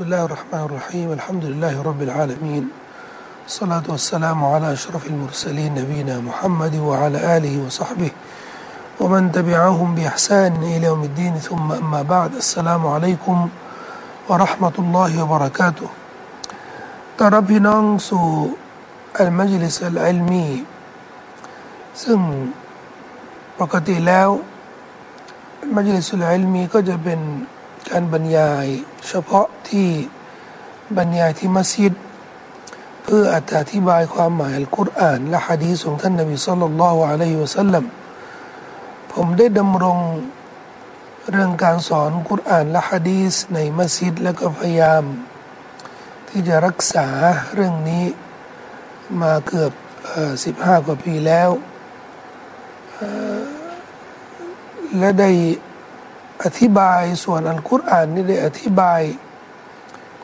بسم الله الرحمن الرحيم الحمد لله رب العالمين الصلاة والسلام على أشرف المرسلين نبينا محمد وعلى آله وصحبه ومن تبعهم بإحسان إلى يوم الدين ثم أما بعد السلام عليكم ورحمة الله وبركاته ต้อนรับพี่น้องสู่อัลมัจลิสอัลอิลมีซึ่งปกติแล้วมัจลิสอัลอิลมีก็จะเป็น การบรรยาย เฉพาะที่บรรยายที่มัสยิด เพื่ออธิบายความหมายอัลกุรอาน และฮะดีษของท่านนบีสัลลัลลอฮุอะลัยฮิวะสัลลัมผมได้ดำรงเรื่องการสอนกุรอานและฮะดีษในมัสยิดและก็พยายาม ที่จะรักษาเรื่องนี้มาเกือบสิบห้ากว่าปีแล้วและได้ อธิบายส่วนอัลกุรอานนี่ได้อธิบาย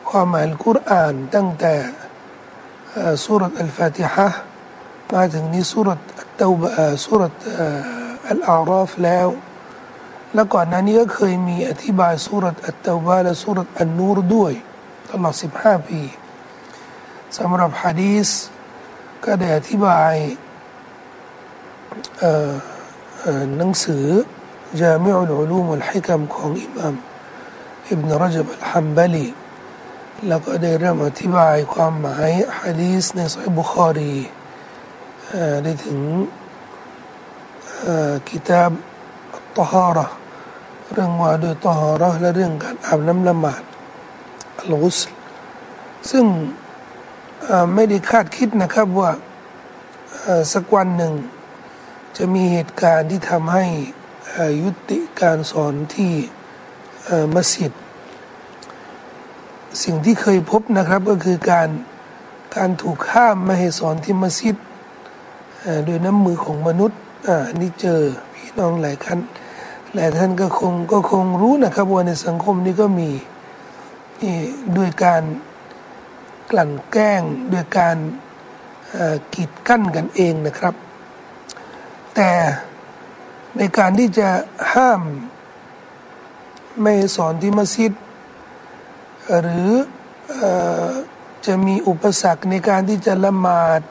ความหมายอัลกุรอานตั้งแต่สุรษอัลฟาติฮะมาถึงนี้สุรษอัตตบะสุรษอัลอาราฟแล้ว แล้วก่อนหน้านี้ก็เคยมีอธิบายสุรษอัตตบะและสุรษอันนูรด้วยตลอดสิบห้าปีสำหรับฮะดีสก็ได้อธิบายหนังสือ จามิอุลอุลูมุลฮิกัมของอิมามอิบนรจับอัลฮัมบัลีแล้วก็ได้เริ่มอธิบายความหมายฮะดีสในสอยบุคอรีได้ถึงกิตาบตฮาระเรื่องว่าโดยตฮาระและเรื่องการอาบน้ำละหมาดอัลกุสซึ่งไม่ได้คาดคิดนะครับว่าสักวันหนึ่ง จะมีเหตุการณ์ที่ทำให้ ยุติการสอนที่มัสยิด สิ่งที่เคยพบนะครับก็คือการการถูกข้ามไม่ให้สอนที่มัสยิดโดยน้ำมือของมนุษย์อันนี้เจอพี่น้องหลายคันหลายท่านก็คงก็คงรู้นะครับว่าในสังคมนี้ก็มีด้วยการกลั่นแกล้งด้วยการกีดกั้นกันเองนะครับ แต่ ในการที่จะห้าม ไม่สอนที่มัสยิด หรือจะมีอุปสรรคในการที่จะละหมาด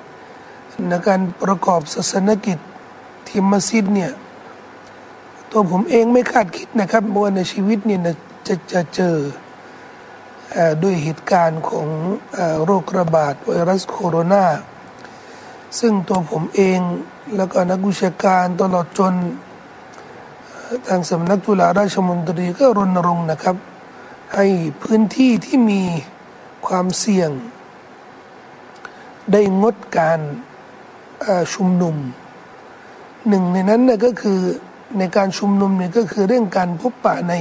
ในการประกอบศาสนกิจที่มัสยิดเนี่ยตัวผมเองไม่คาดคิดนะครับว่าในชีวิตเนี่ยจะจะเจอด้วยเหตุการณ์ของโรคระบาดไวรัสโคโรนาซึ่งตัวผมเองแล้วก็นักวิชาการตลอดจน ทางสำนักจุฬาราชมนตรีก็รณรงค์นะครับ ให้พื้นที่ที่มีความเสี่ยง ได้งดการชุมนุมหนึ่งในนั้นนก็คือในการชุมนุมเนี่ยก็คือเรื่องการพบปะใน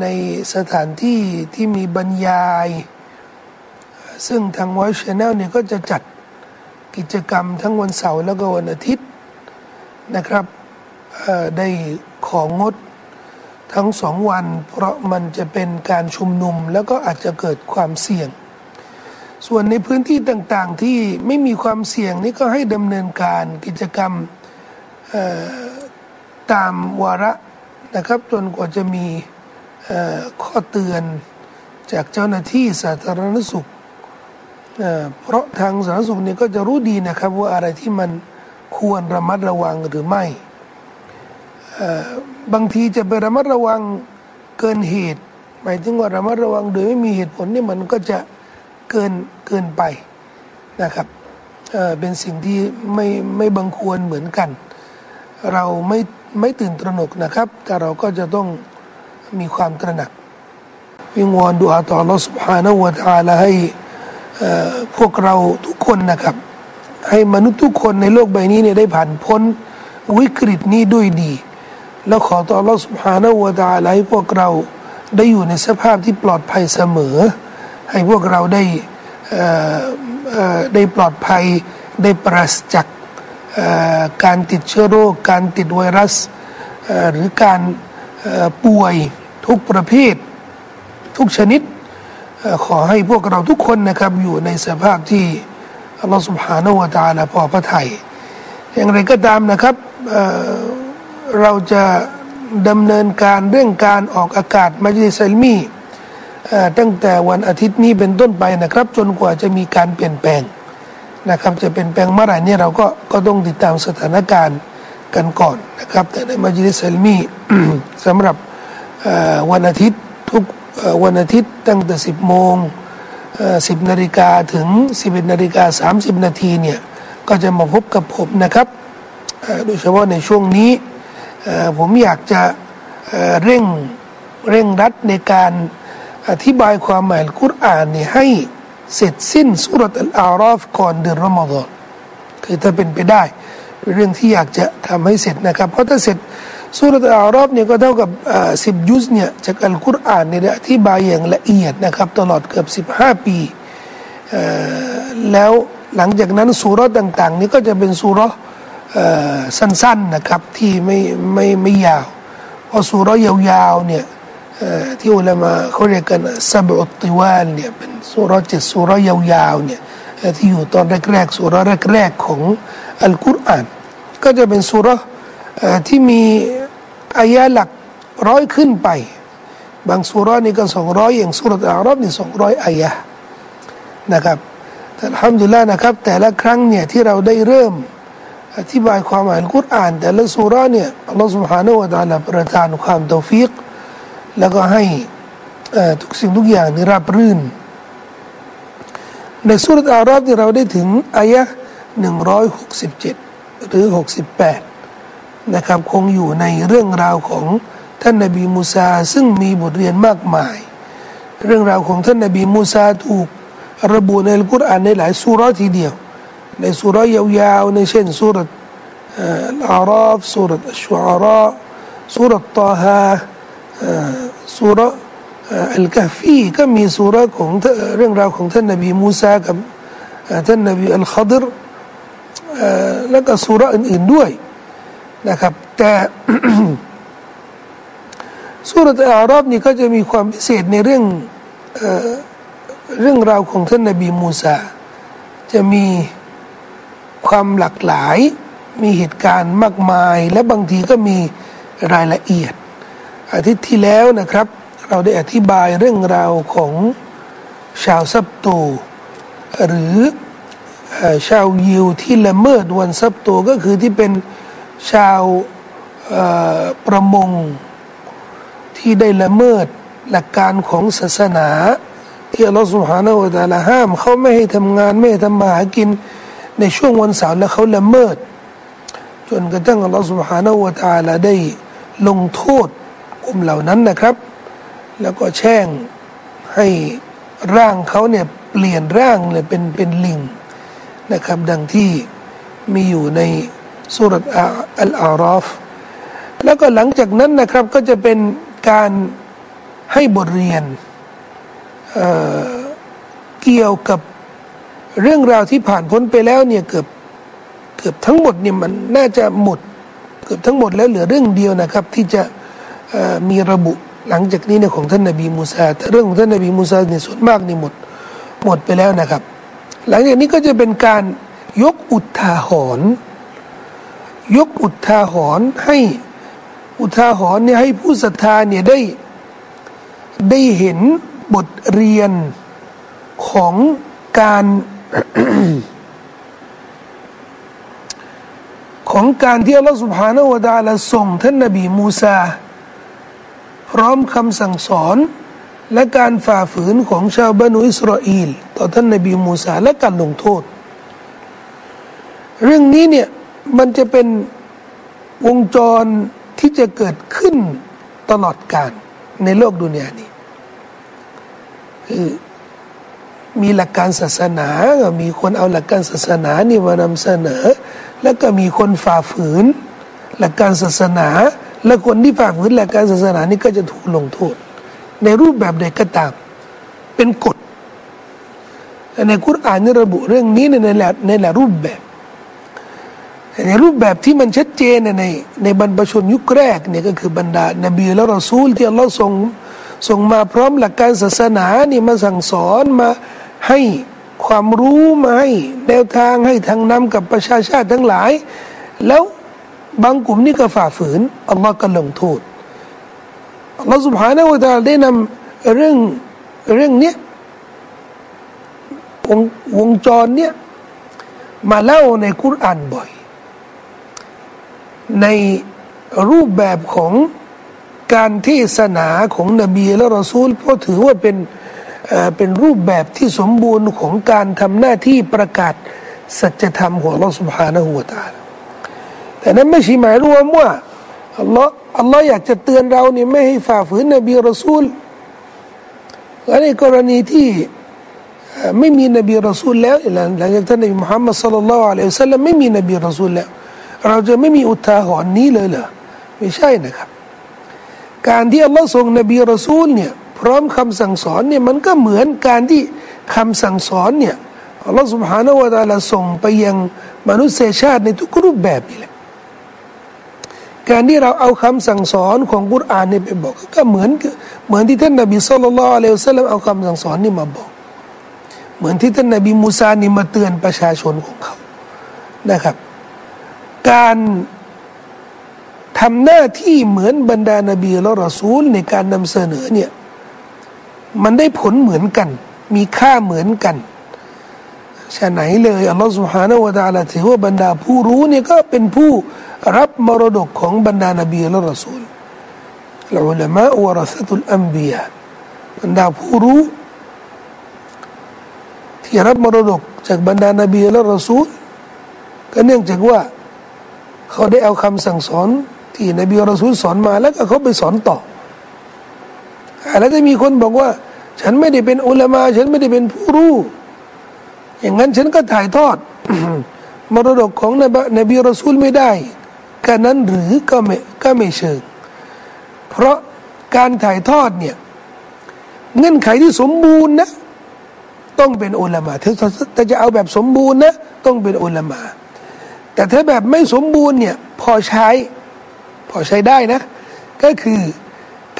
ในสถานที่ที่มีบรรยาย ซึ่งทางวอยชแนลเนี่ยก็จะจัดกิจกรรมทั้งวันเสาร์แล้วก็วันอาทิตย์นะครับ ได้ของงดทั้งสองวัน เพราะมันจะเป็นการชุมนุมแล้วก็อาจจะเกิดความเสี่ยง ส่วนในพื้นที่ต่างๆที่ไม่มีความเสี่ยงนี่ก็ให้ดำเนินการกิจกรรมตามวาระนะครับ จนกว่าจะมีข้อเตือนจากเจ้าหน้าที่สาธารณสุขเพราะทางสาธารณสุขเนี่ยก็จะรู้ดีนะครับว่าอะไรที่มันควรระมัดระวังหรือไม่ บางทีจะไประมัดระวังเกินเหตุ หมายถึงว่าระมัดระวังโดยไม่มีเหตุผลนี่มันก็จะเกินเกินไปนะครับเเป็นสิ่งที่ไม่ไม่บังควรเหมือนกัน เราไม่ไม่ตื่นตระหนกนะครับ แต่เราก็จะต้องมีความตระหนัก วิงวอนดูอาต่อลอสุภานวตาละให้พวกเราทุกคนนะครับ ให้มนุษย์ทุกคนในโลกใบนี้เนี่ยได้ผ่านพ้นวิกฤตนี้ด้วยดี แล้วขอต่อรอดสุภาณวดาให้พวกเราได้อยู่ในสภาพที่ปลอดภัยเสมอ ให้พวกเราได้ได้ปลอดภัยได้ปราศจากการติดเชื้อโรค การติดไวรัส หรือการป่วยทุกประเภท ทุกชนิด ขอให้พวกเราทุกคนนะครับอยู่ในสภาพที่อัลลสุภฮานาวะตาละพอพระทยัยอย่างไรก็ตามนะครับ เราจะดำเนินการเรื่องการออกอากาศมัจลิสลมีตั้งแต่วันอาทิตย์นี้เป็นต้นไปนะครับ จนกว่าจะมีการเปลี่ยนแปลงนะครับ จะเปลี่ยนแปลงเมื่อไหร่นี่เราก็ก็ต้องติดตามสถานการณ์กันก่อนนะครับ แต่ในมัจลิสลมีสำหรับวันอาทิตย์ทุกวันอาทิตย์ตั้งแต่ 10 โมง 10 นาฬิกาถึง 11 นาฬิกา 30 นาทีเนี่ยก็จะมาพบกับผมนะครับ โดยเฉพาะในช่วงนี้ ผมอยากจะเร่งเร่งรัดในการอธิบายความหมายคุรานเนี่ยให้เสร็จสิ้นสุรตอัลอาราฟก่อนเดือนรอมฎอนคือถ้าเป็นไปได้เป็นเรื่องที่อยากจะทำให้เสร็จนะครับ เพราะถ้าเสร็จสุรตอัลอาราฟเนี่ยก็เท่ากับสิบยุสเนี่ยจากอัลกุรอานเนี่ยอธิบายอย่างละเอียดนะครับตลอดเกือบสิบห้าปีแล้วหลังจากนั้นสุรต่าง ๆ นี้ก็จะเป็นสุร สั้นๆนะครับที่ไม่ไม่ไม่ยาวเพอสุรยาวๆเนี่ยที่อุลามะเขาเรียกกันซับอุติวาลเนี่ยเป็นสุรเจ็ดสุรยาวๆเนี่ยที่อยู่ตอนแรกๆสุรแรกๆของอัลกุรอานก็จะเป็นสุรที่มีอายะหลักร้อยขึ้นไป บางสุรนี่ก็สองร้อยอย่างสุรอารอบนี่สองร้อยอายะนะครับالحمد للهนะครับแต่ละครั้งเนี่ยที่เราได้เริ่ม อธิบายความหมายกุรอาน แต่ละสุราเนี่ยอัลลอฮฺ سبحانه และ تعالى ประทานความตฟิกแล้วก็ให้ทุกสิ่งทุกอย่างนี่ราบรื่น ในสุรอาราบที่เราได้ถึงอายะหนึ่งร้อยหกสิบเจ็ดหรือหกสิบแปดนะครับคงอยู่ในเรื่องราวของท่านนบีมูซาซึ่งมีบทเรียนมากมาย เรื่องราวของท่านนบีมูซาถูกระบุในอัลกุรอานในหลายสุรทีเดียว ในสุรยาวๆในเช่นสุรอัลอาราฟสุรอัชวาระสุรตาฮาสุรอัลกะฟีก็มีสุรของเรื่องราวของท่านนบีมูซากับท่านนบีอัลขดรแล้วก็สุรอื่นๆด้วยนะครับ แต่สุรอาราบนี่ก็จะมีความพิเศษในเรื่องเรื่องราวของท่านนบีมูซาจะมี ความหลากหลาย มีเหตุการณ์มากมาย และบางทีก็มีรายละเอียด อาทิตย์ที่แล้วนะครับ เราได้อธิบายเรื่องราวของชาวซับตูหรือชาวยิวที่ละเมิดวันซับตูก็คือที่เป็นชาวประมงที่ได้ละเมิดหลักการของศาสนา ที่อัลลอฮฺสุฮานาอัลลอฮห้ามเขาไม่ให้ทำงานไม่ให้ทำมาหากิน ในช่วงวันเสาร์แล้วเขาละเมิด จนกระทั่งอัลลอฮฺสุบฮานาอัลลอฮได้ลงโทษกลุ่มเหล่านั้นนะครับ แล้วก็แช่งให้ร่างเขาเนี่ยเปลี่ยนร่างเลยเป็นเป็นลิงนะครับ ดังที่มีอยู่ในสุรอัลอาราฟแล้วก็หลังจากนั้นนะครับก็จะเป็นการให้บทเรียนเเกี่ยวกับ เรื่องราวที่ผ่านพ้นไปแล้วเนี่ยเกือบเกือบทั้งหมดเนี่ยมันน่าจะหมด เกือบทั้งหมดแล้วเหลือเรื่องเดียวนะครับ ที่จะมีระบุหลังจากนี้ในของท่านนบีมูซาแต่เรื่องของท่านนบีมูซาในส่วนมากนี่หมดหมดไปแล้วนะครับ หลังจากนี้ก็จะเป็นการยกอุทาหรณ์ยกอุทาหรณ์ให้อุทาหรณ์เนี่ยให้ผู้ศรัทธาเนี่ยได้ได้เห็นบทเรียนของการ ของการที่อัลลอฮฺสุบฮานาวะดาละส่งท่านนบีมูซา พร้อมคำสั่งสอน และการฝ่าฝืนของชาวบรนุอิสราเอลต่อท่านนบีมูซาและการลงโทษ เรื่องนี้เนี่ยมันจะเป็นวงจรที่จะเกิดขึ้นตลอดกาลในโลกดุนยานี้คือ มีหลักการศาสนามีคนเอาหลักการศาสนานี่มานำเสนอ แล้วก็มีคนฝ่าฝืน หลักการศาสนา และคนที่ฝ่าฝืนหลักการศาสนานี่ก็จะถูกลงโทษ ในรูปแบบใดก็ตาม เป็นกฎในคุรานนี่ระบุเรื่องนี้ในในหลายในหลายรูปแบบในรูปแบบที่มันชัดเจนในในบรรพชนยุคแรกเนี่ยก็คือบรรดานบีและรอซูลที่อัลลอฮ์ทรงส่งมาพร้อมหลักการศาสนานี่มาสั่งสอนมา ให้ความรู้มาให้แนวทางให้ทางนำกับประชาชาติทั้งหลาย แล้วบางกลุ่มนี่ก็ฝ่าฝืนอัลลอฮ์ก็ลงโทษอัลลอฮ์สุบฮานาอูตาได้นำเรื่องเรื่องเนี้ยวงวงจรเนี้ยมาเล่าในคุรานบ่อย ในรูปแบบของการเทศนาของนบีและรอซูลเพราะถือว่าเป็น เป็นรูปแบบที่สมบูรณ์ของการทำหน้าที่ประกาศสัจธรรมของอัลลอฮฺสุบฮานะหัวตาแต่นั้นไม่ใช่หมายรวมว่าอัลลอฮ์อัลลอฮ์อยากจะเตือนเราเนี่ยไม่ให้ฝ่าฝืนนบีรอซูลและในกรณีที่ไม่มีนบีรอซูลแล้วหลังจากท่านนบีมุฮัมมัดสุลลัลลอฮุอะลัยฮิสซาลไม่มีนบีรอซูลแล้ว เราจะไม่มีอุทาหรณ์นี้เลยเหรอไม่ใช่นะครับ การที่อัลลอฮ์ส่งนบีรอซูลเนี่ย พร้อมคำสั่งสอนเนี่ยมันก็เหมือนการที่คำสั่งสอนเนี่ยอัลลอฮฺสุบฮานาวะตาลาส่งไปยังมนุษยชาติในทุกรูปแบบนี่แหละการที่เราเอาคำสั่งสอนของกุรอานเนี่ยไปบอกก็เหมือนเหมือนที่ท่านนบีสุลต่านอะลวยฮุซาลามเอาคำสั่งสอนนี่มาบอก เหมือนที่ท่านนบีมูซานี่มาเตือนประชาชนของเขานะครับ การทำหน้าที่เหมือนบรรดานบีและรอซูลในการนำเสนอเนี่ย มันได้ผลเหมือนกัน มีค่าเหมือนกันฉะไหนเลยอัลลอฮฺสุฮาห์นวะตาลาถือว่าบรรดาผู้รู้เนี่ยก็เป็นผู้รับมรดกของบรรดานบีและรอซูลละอุลามะวรสตุลอัมบียบรรดาผู้รู้ ที่รับมรดกจากบรรดานบีและรอซูลก็เนื่องจากว่า เขาได้เอาคำสั่งสอนที่นบีรอซูลสอนมาแล้วก็เขาไปสอนต่อ แล้วจะมีคนบอกว่า ฉันไม่ได้เป็นอุลามา ฉันไม่ได้เป็นผู้รู้ อย่างนั้นฉันก็ถ่ายทอด มรดกของนบนบีรอซูลไม่ได้กันนั้นหรือก็ไม่ก็ไม่เชิง เพราะการถ่ายทอดเนี่ยเงื่อนไขที่สมบูรณ์นะต้องเป็นอุลามาถ้าถ้าจะเอาแบบสมบูรณ์นะต้องเป็นอุลามา แต่ถ้าแบบไม่สมบูรณ์เนี่ยพอใช้ พอใช้ได้นะ ก็คือ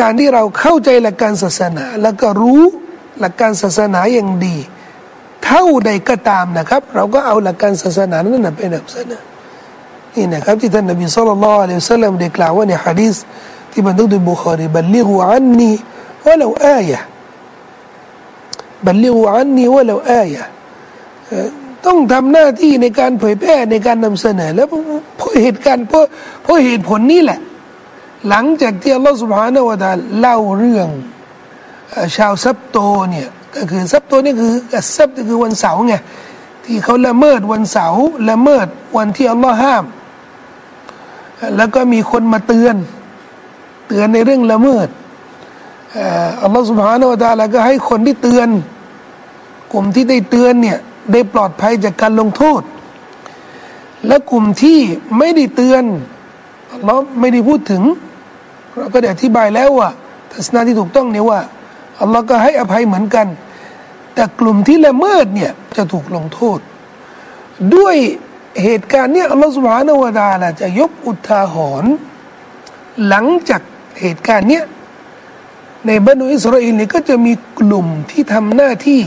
การที่เราเข้าใจหลักการศาสนา แล้วก็รู้หลักการศาสนาอย่างดี เท่าใดก็ตามนะครับ เราก็เอาหลักการศาสนานั้นไปนำเสนอนี่นะครับที่ท่านนบีสุลต่านละอัลลอฮฺสัลลัมได้กล่าวว่าในฮะดีษที่บันทึกโดยบุคารีบัลลิกูอันนีว่าเราอายะบัลลิกูอันนีว่าเราอายะต้องทำหน้าที่ในการเผยแพร่ในการนำเสนอ แล้วเพราะเหตุการณ์เพราะเพราะเหตุผลนี้แหละ หลังจากที่อัลลอฮฺสุบฮานาวะตาเล่าเรื่องชาวซับโตเนี่ยก็คือซับโตนี่คือซับคือวันเสาร์ไงที่เขาละเมิดวันเสาร์ละเมิดวันที่อัลลอฮ์ห้าม แล้วก็มีคนมาเตือน เตือนในเรื่องละเมิดอัลลอฮ์สุบฮานาวะตาแล้วก็ให้คนที่เตือน กลุ่มที่ได้เตือนเนี่ยได้ปลอดภัยจากการลงโทษ และกลุ่มที่ไม่ได้เตือนเราไม่ได้พูดถึง เราก็ได้อธิบายแล้วว่าทัศนะที่ถูกต้องเนี่ยว่าอัลลอฮ์ก็ให้อภัยเหมือนกัน แต่กลุ่มที่ละเมิดเนี่ยจะถูกลงโทษ ด้วยเหตุการณ์เนี่ยอัลลอฮ์สุบฮานาวะดาละจะยกอุทาหรณ์หลังจากเหตุการณ์เนี้ยในบรรดอิสราเอลเนี่ยก็จะมีกลุ่มที่ทำหน้าที่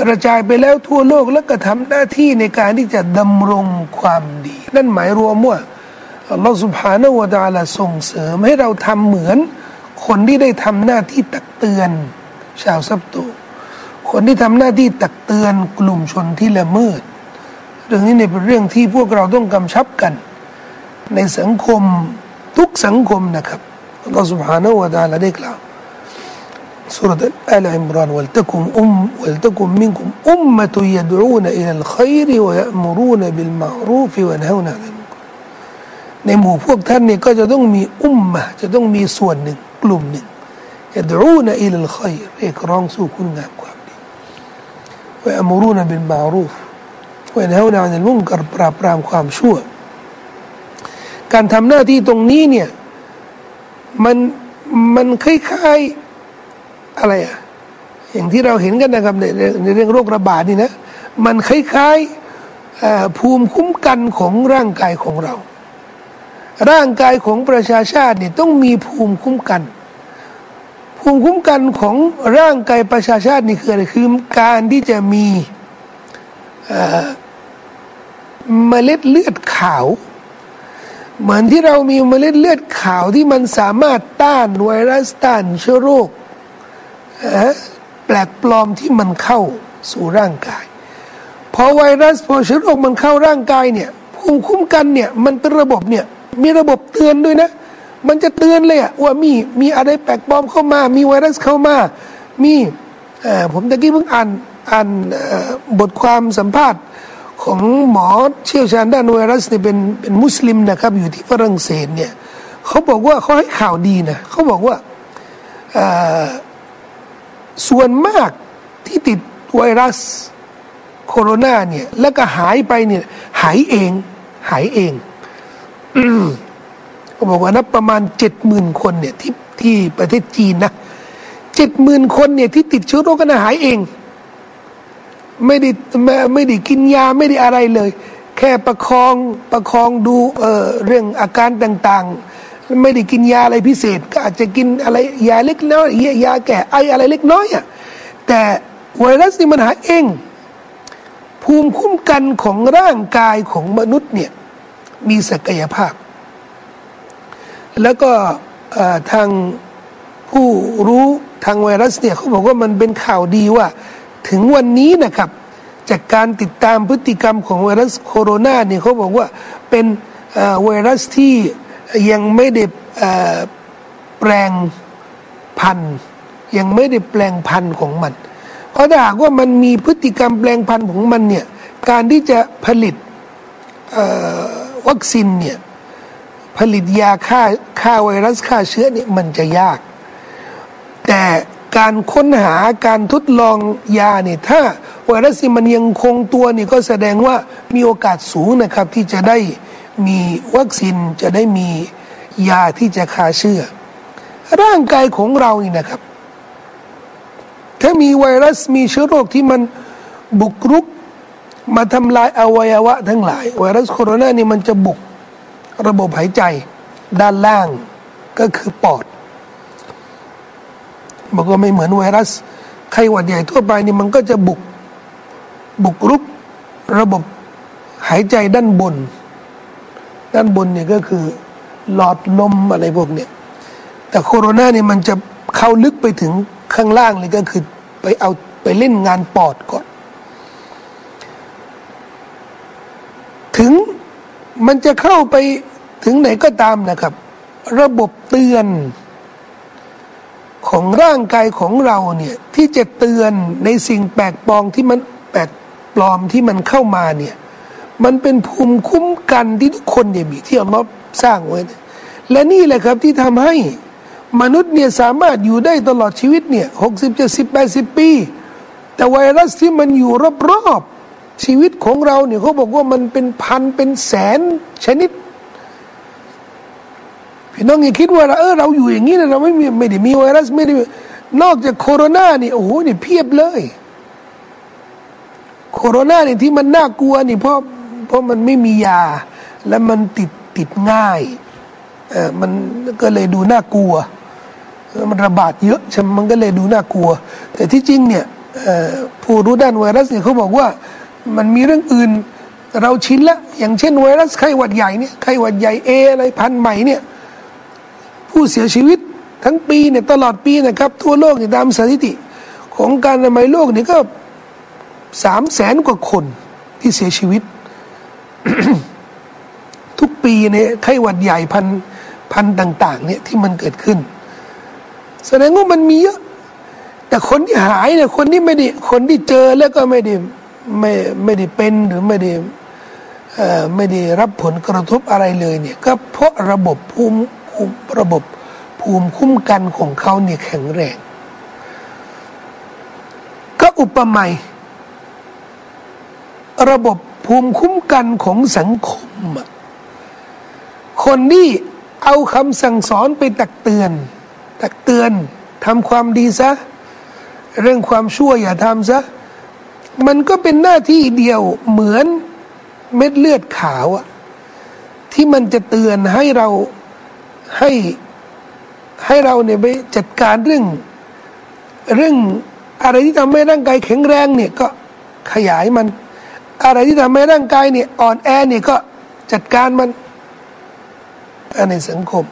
กระจายไปแล้วทั่วโลกแล้วก็ทำหน้าที่ในการที่จะดำรงความดี นั่นหมายรวมว่า อัลอสุภาานวดตาลาส่งเสริมให้เราทำเหมือน คนที่ได้ทำหน้าที่ตักเตือน ชาวซับตุคนที่ทำหน้าที่ตักเตือนกลุ่มชนที่ละเมิดเรื่องนี้เป็นเรื่องที่พวกเราต้องกำชับกัน ในสังคมทุกสังคมนะครับอัลอสุภาานวดตาลาได้กล่าวสุรษอัลอิมรานวัลตกุมอุมวัลตกุมมินกุมอุมมะตุยดูนอิลลขัยริวะยะมรูนบิลมารูฟิวะนะฮูนอัล ในหมู่พวกท่านเนี่ยก็จะต้องมีอุมมะจะต้องมีส่วนหนึ่งกลุ่มหนึ่งจะดูนอิลลขัยเรียกร้องสู่คุณงามความดีว่าอมรูนเป็นมารูฟว่าแนวนาในมุ่งกับปราบปรามความชั่ว การทำหน้าที่ตรงนี้เนี่ยมันมันคล้ายๆอะไรอะอย่างที่เราเห็นกันนะครับในในเรื่องโรคระบาดนี่นะมันคล้ายๆภูมิคุ้มกันของร่างกายของเรา ร่างกายของประชาชาติเนี่ยต้องมีภูมิคุ้มกัน ภูมิคุ้มกันของร่างกายประชาชาตินี่คืออะไรคือการที่จะมีเมล็ดเลือดขาว เหมือนที่เรามีเมล็ดเลือดขาวที่มันสามารถต้านไวรัสต้านเชื้อโรคแปลกปลอมที่มันเข้าสู่ร่างกายพอไวรัสพอเชื้อโรคมันเข้าร่างกายเนี่ยภูมิคุ้มกันเนี่ยมันเป็นระบบเนี่ย มีระบบเตือนด้วยนะ มันจะเตือนเลยอะว่ามีมีอะไรแปลกปลอมเข้ามา มีไวรัสเข้ามา มีผมตะกี้เพิ่งอ่านอ่านบทความสัมภาษณ์ของหมอเชี่ยวชาญด้านไวรัสเนี่ยเป็นเป็นมุสลิมนะครับอยู่ที่ฝรั่งเศสเนี่ยเขาบอกว่าเขาให้ข่าวดีนะเขาบอกว่าส่วนมากที่ติดไวรัสโคโรนาเนี่ยแล้วก็หายไปเนี่ยหายเองหายเอง เขาบอกว่านับประมาณเจ็ดหมื่นคนเนี่ยที่ที่ประเทศจีนนะเจ็ดหมื่นคนเนี่ยที่ติดเชื้อโรคกันหายเอง ไม่ได้ไม่ไม่ได้กินยาไม่ได้อะไรเลย แค่ประคองประคองดูเออเรื่องอาการต่างๆ ไม่ได้กินยาอะไรพิเศษ ก็อาจจะกินอะไรยาเล็กน้อยยาแก้ไออะไรเล็กน้อยอะแต่ไวรัสนี่มันหายเอง ภูมิคุ้มกันของร่างกายของมนุษย์เนี่ย มีศักยภาพ แล้วก็ทางผู้รู้ทางไวรัสเนี่ยเขาบอกว่ามันเป็นข่าวดีว่า ถึงวันนี้นะครับ จากการติดตามพฤติกรรมของไวรัสโคโรนาเนี่ยเขาบอกว่าเป็นไวรัสที่ยังไม่ได้แปลงพันธุ์ยังไม่ได้แปลงพันธุ์ของมัน เพราะถ้าหากว่ามันมีพฤติกรรมแปลงพันธุ์ของมันเนี่ยการที่จะผลิต วัคซีนเนี่ยผลิตยาฆ่าฆ่าไวรัสฆ่าเชื้อเนี่ยมันจะยาก แต่การค้นหาการทดลองยาเนี่ยถ้าไวรัสมันยังคงตัวนี่ก็แสดงว่ามีโอกาสสูงนะครับ ที่จะได้มีวัคซีนจะได้มียาที่จะฆ่าเชื้อ ร่างกายของเรานี่นะครับ ถ้ามีไวรัสมีเชื้อโรคที่มันบุกรุก มาทำลายอวัยวะทั้งหลาย ไวรัสโคโรนานี่มันจะบุกระบบหายใจด้านล่างก็คือปอดมันก็ไม่เหมือนไวรัสไข้หวัดใหญ่ทั่วไปนี่มันก็จะบุกบุกรุกระบบหายใจด้านบน ด้านบนเนี่ยก็คือหลอดลมอะไรพวกเนี้ยแต่โคโรนาเนี่ยมันจะเข้าลึกไปถึงข้างล่างเลยก็คือไปเอาไปเล่นงานปอดก่อน ถึง มันจะเข้าไปถึงไหนก็ตามนะครับ ระบบเตือนของร่างกายของเราเนี่ยที่จะเตือนในสิ่งแปลกปลอมที่มันแปลกปลอมที่มันเข้ามาเนี่ยมันเป็นภูมิคุ้มกันที่ทุกคนเนี่ยมีที่เอามาสร้างไว้ และนี่แหละครับที่ทำให้มนุษย์เนี่ยสามารถอยู่ได้ตลอดชีวิตเนี่ยหกสิบเจ็ดสิบแปดสิบปี แต่ไวรัสที่มันอยู่รอบๆ ชีวิตของเราเนี่ยเขาบอกว่ามันเป็นพันเป็นแสนชนิดพี่น้องอย่าคิดว่าเออเราอยู่อย่างนี้นะเราไม่มีไม่ได้มีไวรัสไม่ได้นอกจากโคโรนานี่โอ้โหนี่เพียบเลย โคโรนานี่ที่มันน่ากลัวนี่เพราะเพราะมันไม่มียา และมันติดติดง่ายเออมันก็เลยดูน่ากลัว มันระบาดเยอะใช่มันก็เลยดูน่ากลัว แต่ที่จริงเนี่ยผู้รู้ด้านไวรัสเนี่ยเขาบอกว่า มันมีเรื่องอื่น เราชินละอย่างเช่นไวรัสไข้หวัดใหญ่เนี่ยไข้หวัดใหญ่เออะไรพันใหม่เนี่ยผู้เสียชีวิตทั้งปีเนี่ยตลอดปีนะครับทั่วโลกเนี่ยตามสถิติ ของการระบาดโลกนี่ยก็สามแสนกว่าคนที่เสียชีวิต ทุกปีเนี่ยไข้หวัดใหญ่พันพันต่าง ๆ เนี่ยที่มันเกิดขึ้น แสดงว่ามันมีเยอะแต่คนที่หายเนี่ยคนที่ไม่ได้คนที่เจอแล้วก็ไม่ได้ ไม่ไม่ได้เป็นหรือไม่ได้ไม่ได้รับผลกระทบอะไรเลยเนี่ยก็เพราะระบบภูมิระบบภูมิคุ้มกันของเขาเนี่ยแข็งแรง ก็อุปมาระบบภูมิคุ้มกันของสังคม คนที่เอาคำสั่งสอนไปตักเตือน ตักเตือนทำความดีซะ เรื่องความชั่วอย่าทำซะ มันก็เป็นหน้าที่เดียวเหมือนเม็ดเลือดขาวอะที่มันจะเตือนให้เราให้ให้เราเนี่ยไปจัดการเรื่อง เรื่องอะไรที่ทำให้ร่างกายแข็งแรงเนี่ยก็ขยายมัน อะไรที่ทำให้ร่างกายเนี่ยอ่อนแอเนี่ยก็จัดการมันในสังคม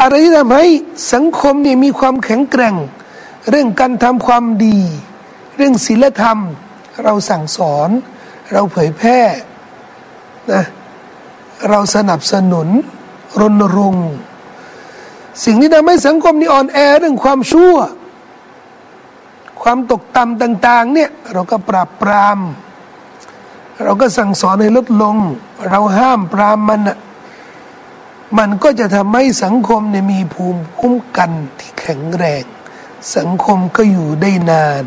อะไรที่ทำให้สังคมเนี่ยมีความแข็งแกร่ง เรื่องการทำความดี เรื่องศีลธรรม เราสั่งสอน เราเผยแพร่นะเราสนับสนุน รณรงค์สิ่งที่ทำให้สังคมนี้อ่อนแอเรื่องความชั่ว ความตกต่ำต่าง ๆ เนี่ยเราก็ปราบปราม เราก็สั่งสอนให้ลดลง เราห้ามปรามมันอะมันก็จะทำให้สังคมเนี่ยมีภูมิคุ้มกันที่แข็งแรง สังคมก็อยู่ได้นาน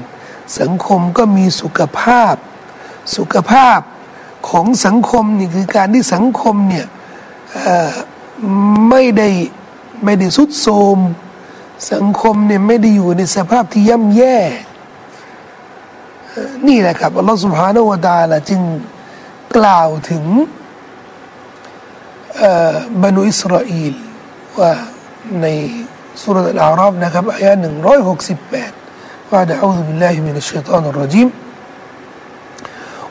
สังคมก็มีสุขภาพ สุขภาพของสังคมนี่คือการที่สังคมเนี่ยไม่ได้ไม่ได้สุดโทมสังคมเนี่ยไม่ได้อยู่ในสภาพที่ย่ำแย่ นี่แหละครับอัลลอฮฺสุบฮานาวะตาละจึงกล่าวถึงบรรดอิสราเอลว่าในสุรษอัลอาราฟนะครับอายะหนึ่งร้อยหกสิบแปด ว่าดะอูซุบิลลาฮิมินัชชัยฏอนอัลรจีม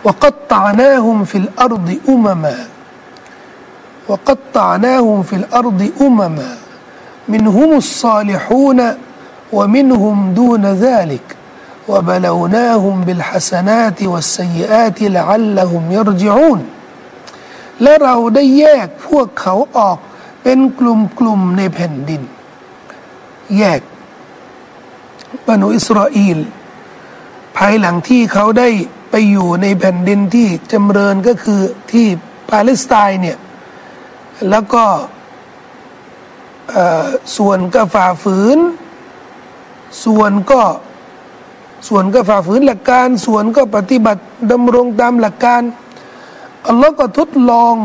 وقطعناهم في الأرض أمما وقطعناهم في الأرض أمما منهم الصالحون ومنهم دون ذلك وبلوناهم بالحسنات والسيئات لعلهم يرجعون และเราได้แยกพวกเขาออกเป็นกลุ่มๆในแผ่นดิน แยก บรรดอิสราเอลภายหลังที่เขาได้ไปอยู่ในแผ่นดินที่จำเริญก็คือที่ปาเลสไตน์เนี่ย แล้วก็ส่วนก็ฝ่าฝืน ส่วนก็ส่วนก็ฝ่าฝืนหลักการ ส่วนก็ปฏิบัติดำรงตามหลักการอัลลอฮ์ก็ทดลอง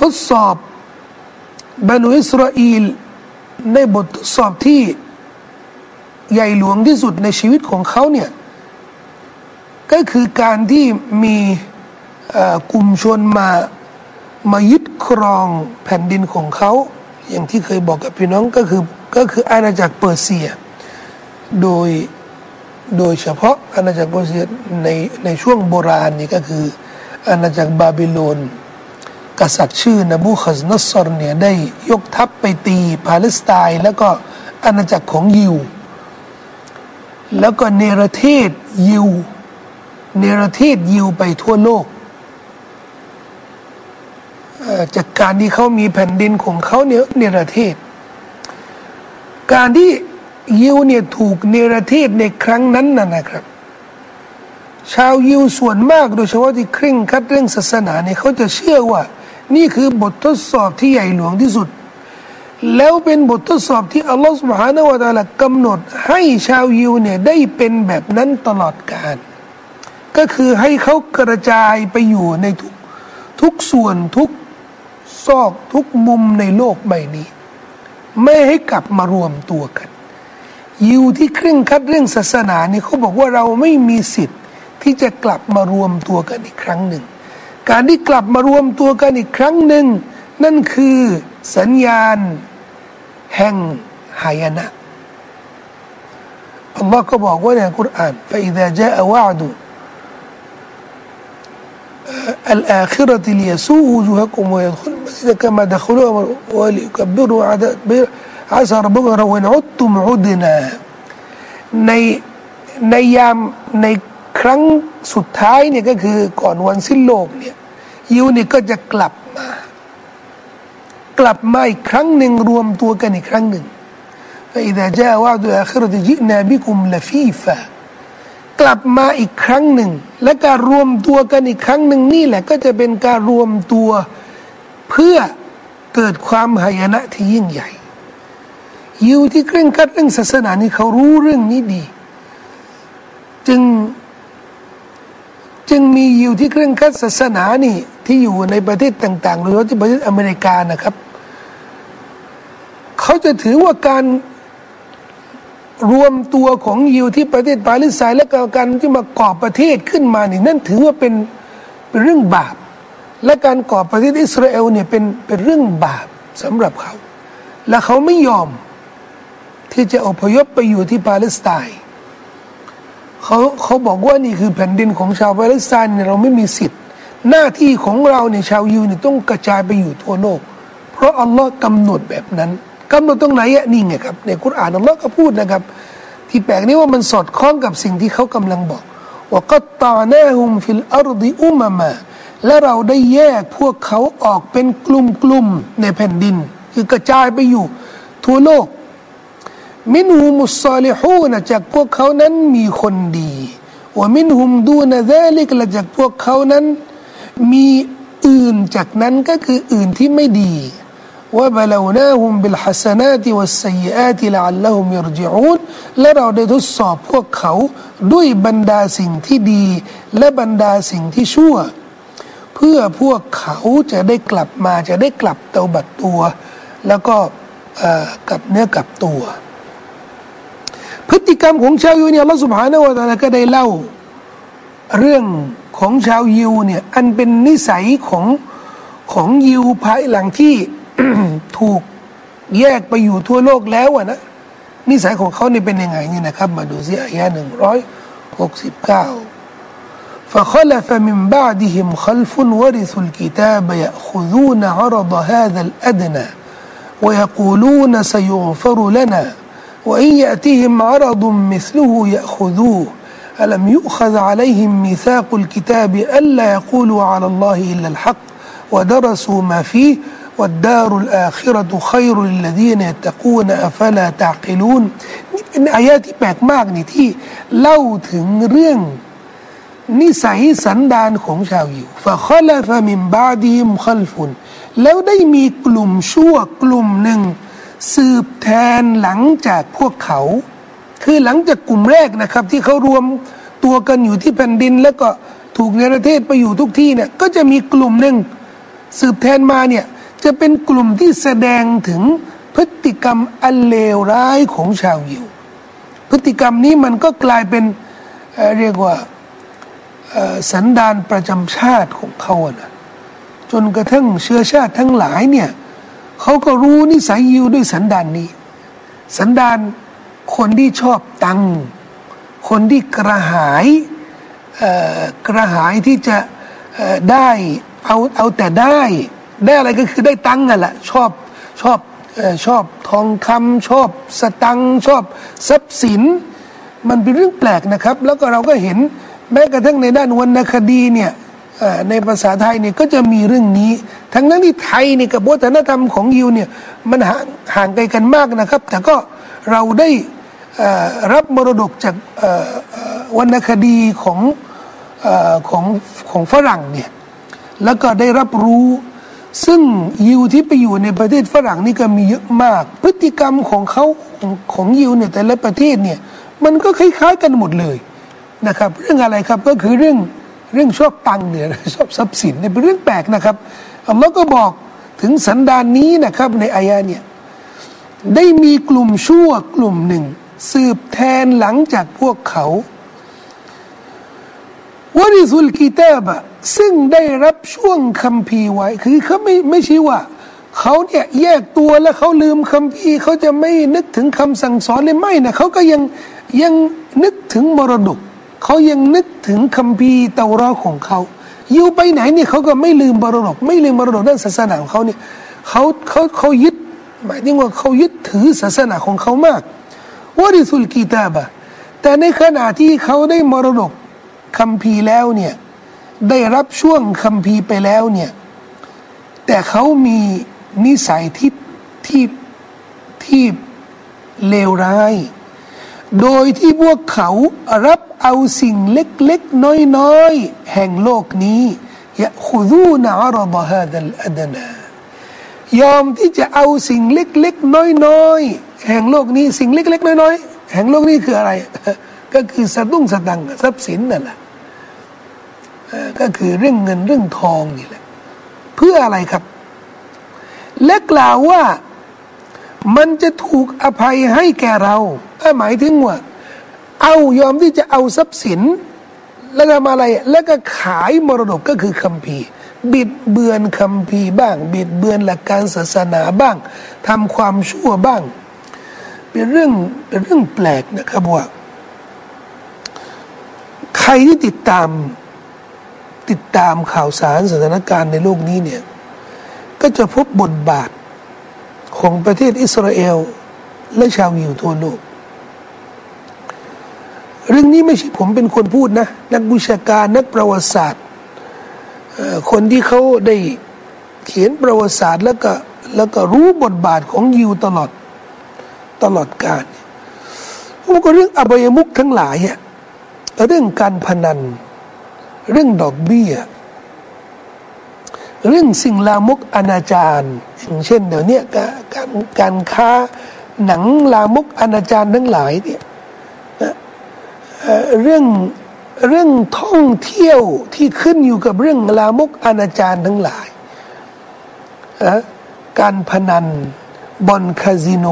ทดสอบบรรดอิสราเอลในบททดสอบที่ ใหญ่หลวงที่สุดในชีวิตของเขาเนี่ยก็คือการที่มีกลุ่มชนมามายึดครองแผ่นดินของเขา อย่างที่เคยบอกกับพี่น้องก็คือก็คืออาณาจักรเปอร์เซีย โดยโดยเฉพาะอาณาจักรเปอร์เซียในในช่วงโบราณนี่ก็คืออาณาจักรบาบิโลน กษัตริย์ชื่อนบูคัสนัสซอร์เนี่ยได้ยกทัพไปตีปาเลสไตน์แล้วก็อาณาจักรของยิว แล้วก็เนรเทศยิว เนรเทศยิวไปทั่วโลกจากการที่เขามีแผ่นดินของเขาเนี่ยเนรเทศ การที่ยิวเนี่ยถูกเนรเทศในครั้งนั้นน่ะนะครับ ชาวยิวส่วนมากโดยเฉพาะที่เคร่งคัดเรื่องศาสนาเนี่ยเขาจะเชื่อว่า นี่คือบททดสอบที่ใหญ่หลวงที่สุด แล้วเป็นบททดสอบที่อัลลอฮฺสุบฮานาวะตาละกำหนดให้ชาวยิวเนี่ยได้เป็นแบบนั้นตลอดกาลก็คือให้เขากระจายไปอยู่ในทุกทุกส่วนทุกซอกทุกมุมในโลกใบนี้ ไม่ให้กลับมารวมตัวกัน ยิวที่เคร่งคัดเรื่องศาสนาเนี่ยเขาบอกว่าเราไม่มีสิทธิ์ที่จะกลับมารวมตัวกันอีกครั้งหนึ่ง การที่กลับมารวมตัวกันอีกครั้งหนึ่ง นั่นคือสัญญาณ แห่งหายนะอัลลอฮ์ก็บอกว่าในคุรานฟาอิดะจาอวาดูอัลอาคิรติลียซูฮุจุฮะกุมวยดุลมัสยิดกามาดักลุฮ์วะลิกับบิรุอาดะบิรอาซารบุกรวินอุตตุมอุดนาในในยามในครั้งสุดท้ายเนี่ยก็คือก่อนวันสิ้นโลกเนี่ยยิวนี่ก็จะกลับ กลับมาอีกครั้งหนึ่งรวมตัวกันอีกครั้งหนึ่ง فإذا جاء وعد الآخرة جئنا بكم لفيفا กลับมาอีกครั้งหนึ่ง และการรวมตัวกันอีกครั้งหนึ่งนี่แหละ ก็จะเป็นการรวมตัวเพื่อเกิดความหายนะที่ยิ่งใหญ่ยิวที่เคร่งคัดเรื่องศาสนานี่เขารู้เรื่องนี้ดี จึง จึงมียิวที่เคร่งคัดศาสนานี่ ที่อยู่ในประเทศต่างๆโดยเฉพาะที่ประเทศอเมริกานะครับ เขาจะถือว่าการรวมตัวของยิวที่ประเทศปาเลสไตน์และการที่มาก่อประเทศขึ้นมาเนี่ยนั่นถือว่าเป็นเป็นเรื่องบาป และการก่อประเทศอิสราเอลเนี่ยเป็นเป็นเรื่องบาปสำหรับเขา และเขาไม่ยอมที่จะอพยพไปอยู่ที่ปาเลสไตน์เขาเขาบอกว่านี่คือแผ่นดินของชาวปาเลสไตน์เนี่ยเราไม่มีสิทธิ์ หน้าที่ของเราเนี่ยชาวยิวเนี่ยต้องกระจายไปอยู่ทั่วโลก เพราะอัลลอฮ์กำหนดแบบนั้น กำหนดตรงไหนอะนี่ไงครับในกุรอานอัลลอฮ์ก็พูดนะครับ ที่แปลกนี้ว่ามันสอดคล้องกับสิ่งที่เขากำลังบอก وقطعناهم في الأرض أمماและเราได้แยกพวกเขาออกเป็นกลุ่มๆในแผ่นดิน คือกระจายไปอยู่ ทั่วโลก มินหุมุสซาลิฮูนะจากพวกเขานั้นมีคนดีว่ามินหุมดูนะเดลิกละจากพวกเขานั้น มีอื่นจากนั้นก็คืออื่นที่ไม่ดี ว่าบลาวนาฮุมบิลฮัสนาติวัสไซอาติละอัลลอฮุมยรจิอูนและเราได้ทดสอบพวกเขาด้วยบรรดาสิ่งที่ดี และบรรดาสิ่งที่ชั่ว เพื่อพวกเขาจะได้กลับมาจะได้กลับเตาบัดตัว แล้วก็กลับเนื้อกลับตัว พฤติกรรมของชาวยูเนี่ยเราสุภาณวตาลก็ได้เล่า เรื่องของชาวยิวเนี่ยอันเป็นนิสัยของของยิวภายหลังที่ ถูกแยกไปอยู่ทั่วโลกแล้วอะนะนิสัยของเขานี่เป็นยังไงนี่นะครับ มาดูสิอายะหนึ่งร้อยหกสิบเก้า فخلف من بعدهم خلف ورثوا الكتاب يأخذون عرض هذا الأدنى ويقولون سيغفر لنا وإن يأتهم عرض مثله يأخذوه ألم يؤخذ عليهم ميثاق الكتاب ألا يقولوا على الله إلا الحق ودرسوا ما فيه والدار الآخرة خير للذين يتقون أفلا تعقلون นี่เป็นอายะที่แปลกมากนี่ที่เล่าถึงเรื่องนิสัยสันดานของชาวยิวฟะคอลฟะมิมบาดีมคลฟุนแล้วได้มีกลุ่มชั่วกลุ่มหนึ่ง สืบแทนหลังจากพวกเขา คือหลังจากกลุ่มแรกนะครับ ที่เขารวมตัวกันอยู่ที่แผ่นดิน แล้วก็ถูกในประเทศไปอยู่ทุกที่เนี่ยก็จะมีกลุ่มหนึ่งสืบแทนมาเนี่ย จะเป็นกลุ่มที่แสดงถึงพฤติกรรมอันเลวร้ายของชาวยิว พฤติกรรมนี้มันก็กลายเป็นเรียกว่าสันดานประจำชาติของเขานะจนกระทั่งเชื้อชาติทั้งหลายเนี่ยเขาก็รู้นิสัยยิวด้วยสันดานนี้ สันดานคนที่ชอบตัง คนที่กระหายกระหายที่จะได้เอาเอาแต่ได้ ได้อะไรก็คือได้ตังค์นั่นแหละ ชอบชอบชอบทองคำชอบสตังชอบทรัพย์สิน มันเป็นเรื่องแปลกนะครับ แล้วก็เราก็เห็นแม้กระทั่งในด้านวรรณคดีเนี่ยในภาษาไทยเนี่ยก็จะมีเรื่องนี้ ทั้งนั้นที่ไทยนี่กับวัฒนธรรมของยิวเนี่ยมันห่างห่างไกลกันมากนะครับ แต่ก็เราได้รับมรดกจากวรรณคดีของของของฝรั่งเนี่ยแล้วก็ได้รับรู้ ซึ่งยิวที่ไปอยู่ในประเทศฝรั่งนี่ก็มีเยอะมาก พฤติกรรมของเขาของของยิวเนี่ยแต่ละประเทศเนี่ยมันก็คล้ายๆกันหมดเลยนะครับ เรื่องอะไรครับก็คือเรื่องเรื่องชอบตังเนี่ยชอบทรัพย์สินเนี่ยเป็นเรื่องแปลกนะครับอัลลอฮ์ก็บอกถึงสันดานนี้นะครับในอายะเนี่ยได้มีกลุ่มชั่วกลุ่มหนึ่ง สืบแทนหลังจากพวกเขาวริสุลกิตาบะ ซึ่งได้รับช่วงคำพีไว้ คือเขาไม่ไม่ใช่ว่าเขาเนี่ยแยกตัวแล้วเขาลืมคำพีเขาจะไม่นึกถึงคำสั่งสอนเลยไม่นะเขาก็ยังยังนึกถึงมรดกเขายังนึกถึงคำพีเตารอของเขาอยู่ไปไหนเนี่ยเขาก็ไม่ลืมมรดก ไม่ลืมมรดกด้านศาสนาของเขาเนี่ยเขาเขาเขายึดหมายถึงว่าเขายึดถือศาสนาของเขามากวริสุลกีตาบะแต่ในขณะที่เขาได้มรดกคำพีแล้วเนี่ย ได้รับช่วงคำพีไปแล้วเนี่ยแต่เขามีนิสัยที่ที่ที่เลวร้าย โดยที่พวกเขารับเอาสิ่งเล็กๆ น้อยๆ แห่งโลกนี้ยะขุดูนอารบฮาดัลอดนายอมที่จะเอาสิ่งเล็กๆ น้อยๆ แห่งโลกนี้สิ่งเล็กๆ น้อยๆ แห่งโลกนี้คืออะไร ก็คือสะดุ้งสะดังทรัพย์สินนั่นแหละ ก็คือเรื่องเงินเรื่องทองนี่แหละ เพื่ออะไรครับ และกล่าวว่ามันจะถูกอภัยให้แก่เราหมายถึงว่า เอายอมที่จะเอาทรัพย์สิน แล้วทำอะไร แล้วก็ขายมรดกก็คือคำพีบิดเบือนคำพีบ้าง บิดเบือนหลักการศาสนาบ้างทำความชั่วบ้าง เป็นเรื่องเป็นเรื่องแปลกนะครับว่า ใครที่ติดตาม ติดตามข่าวสารสถานการณ์ในโลกนี้เนี่ยก็จะพบบทบาทของประเทศอิสราเอล และชาวยิวทั่วโลก เรื่องนี้ไม่ใช่ผมเป็นคนพูดนะ นักวิชาการนักประวัติศาสตร์ คนที่เขาได้เขียนประวัติศาสตร์แล้วก็แล้วก็รู้บทบาทของยิวตลอดตลอดกาลมันก็เรื่องอบายมุกทั้งหลายอะเรื่องการพนัน เรื่องดอกเบี้ย เรื่องสิ่งลามกอนาจารอย่างเช่นเดี๋ยวนี้การการค้าหนังลามกอนาจารทั้งหลายเนี่ยเรื่องเรื่องท่องเที่ยวที่ขึ้นอยู่กับเรื่องลามกอนาจารทั้งหลาย การพนันบอลคาสิโน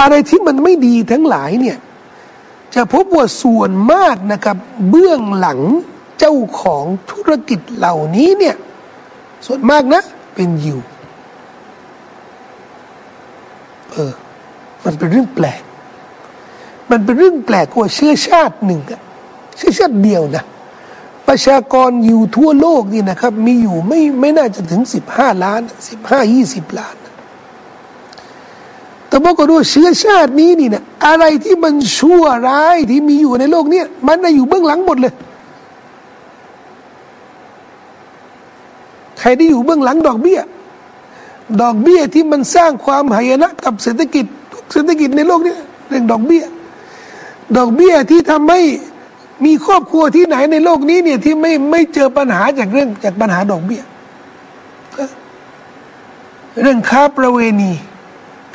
อะไรที่มันไม่ดีทั้งหลายเนี่ย จะพบว่าส่วนมากนะครับ เบื้องหลังเจ้าของธุรกิจเหล่านี้เนี่ย ส่วนมากนะ เป็นยิวเออ มันเป็นเรื่องแปลก มันเป็นเรื่องแปลกว่าเชื้อชาติหนึ่งอะเชื้อชาติเดียวนะ ประชากรอยู่ทั่วโลกนี่นะครับ มีอยู่ไม่ไม่น่าจะถึงสิบห้าล้านสิบห้ายี่สิบล้าน แต่บอกก็ดูเชื้อชาตินี้นี่นะอะไรที่มันชั่วร้ายที่มีอยู่ในโลกนี้มันน่ะอยู่เบื้องหลังหมดเลย ใครที่อยู่เบื้องหลังดอกเบี้ย ดอกเบี้ยที่มันสร้างความหายนะกับเศรษฐกิจเศรษฐกิจในโลกนี้เรื่องดอกเบี้ย ดอกเบี้ยที่ทำให้มีครอบครัวที่ไหนในโลกนี้เนี่ยที่ไม่ไม่เจอปัญหาจากเรื่องจากปัญหาดอกเบี้ย เรื่องค้าประเวณี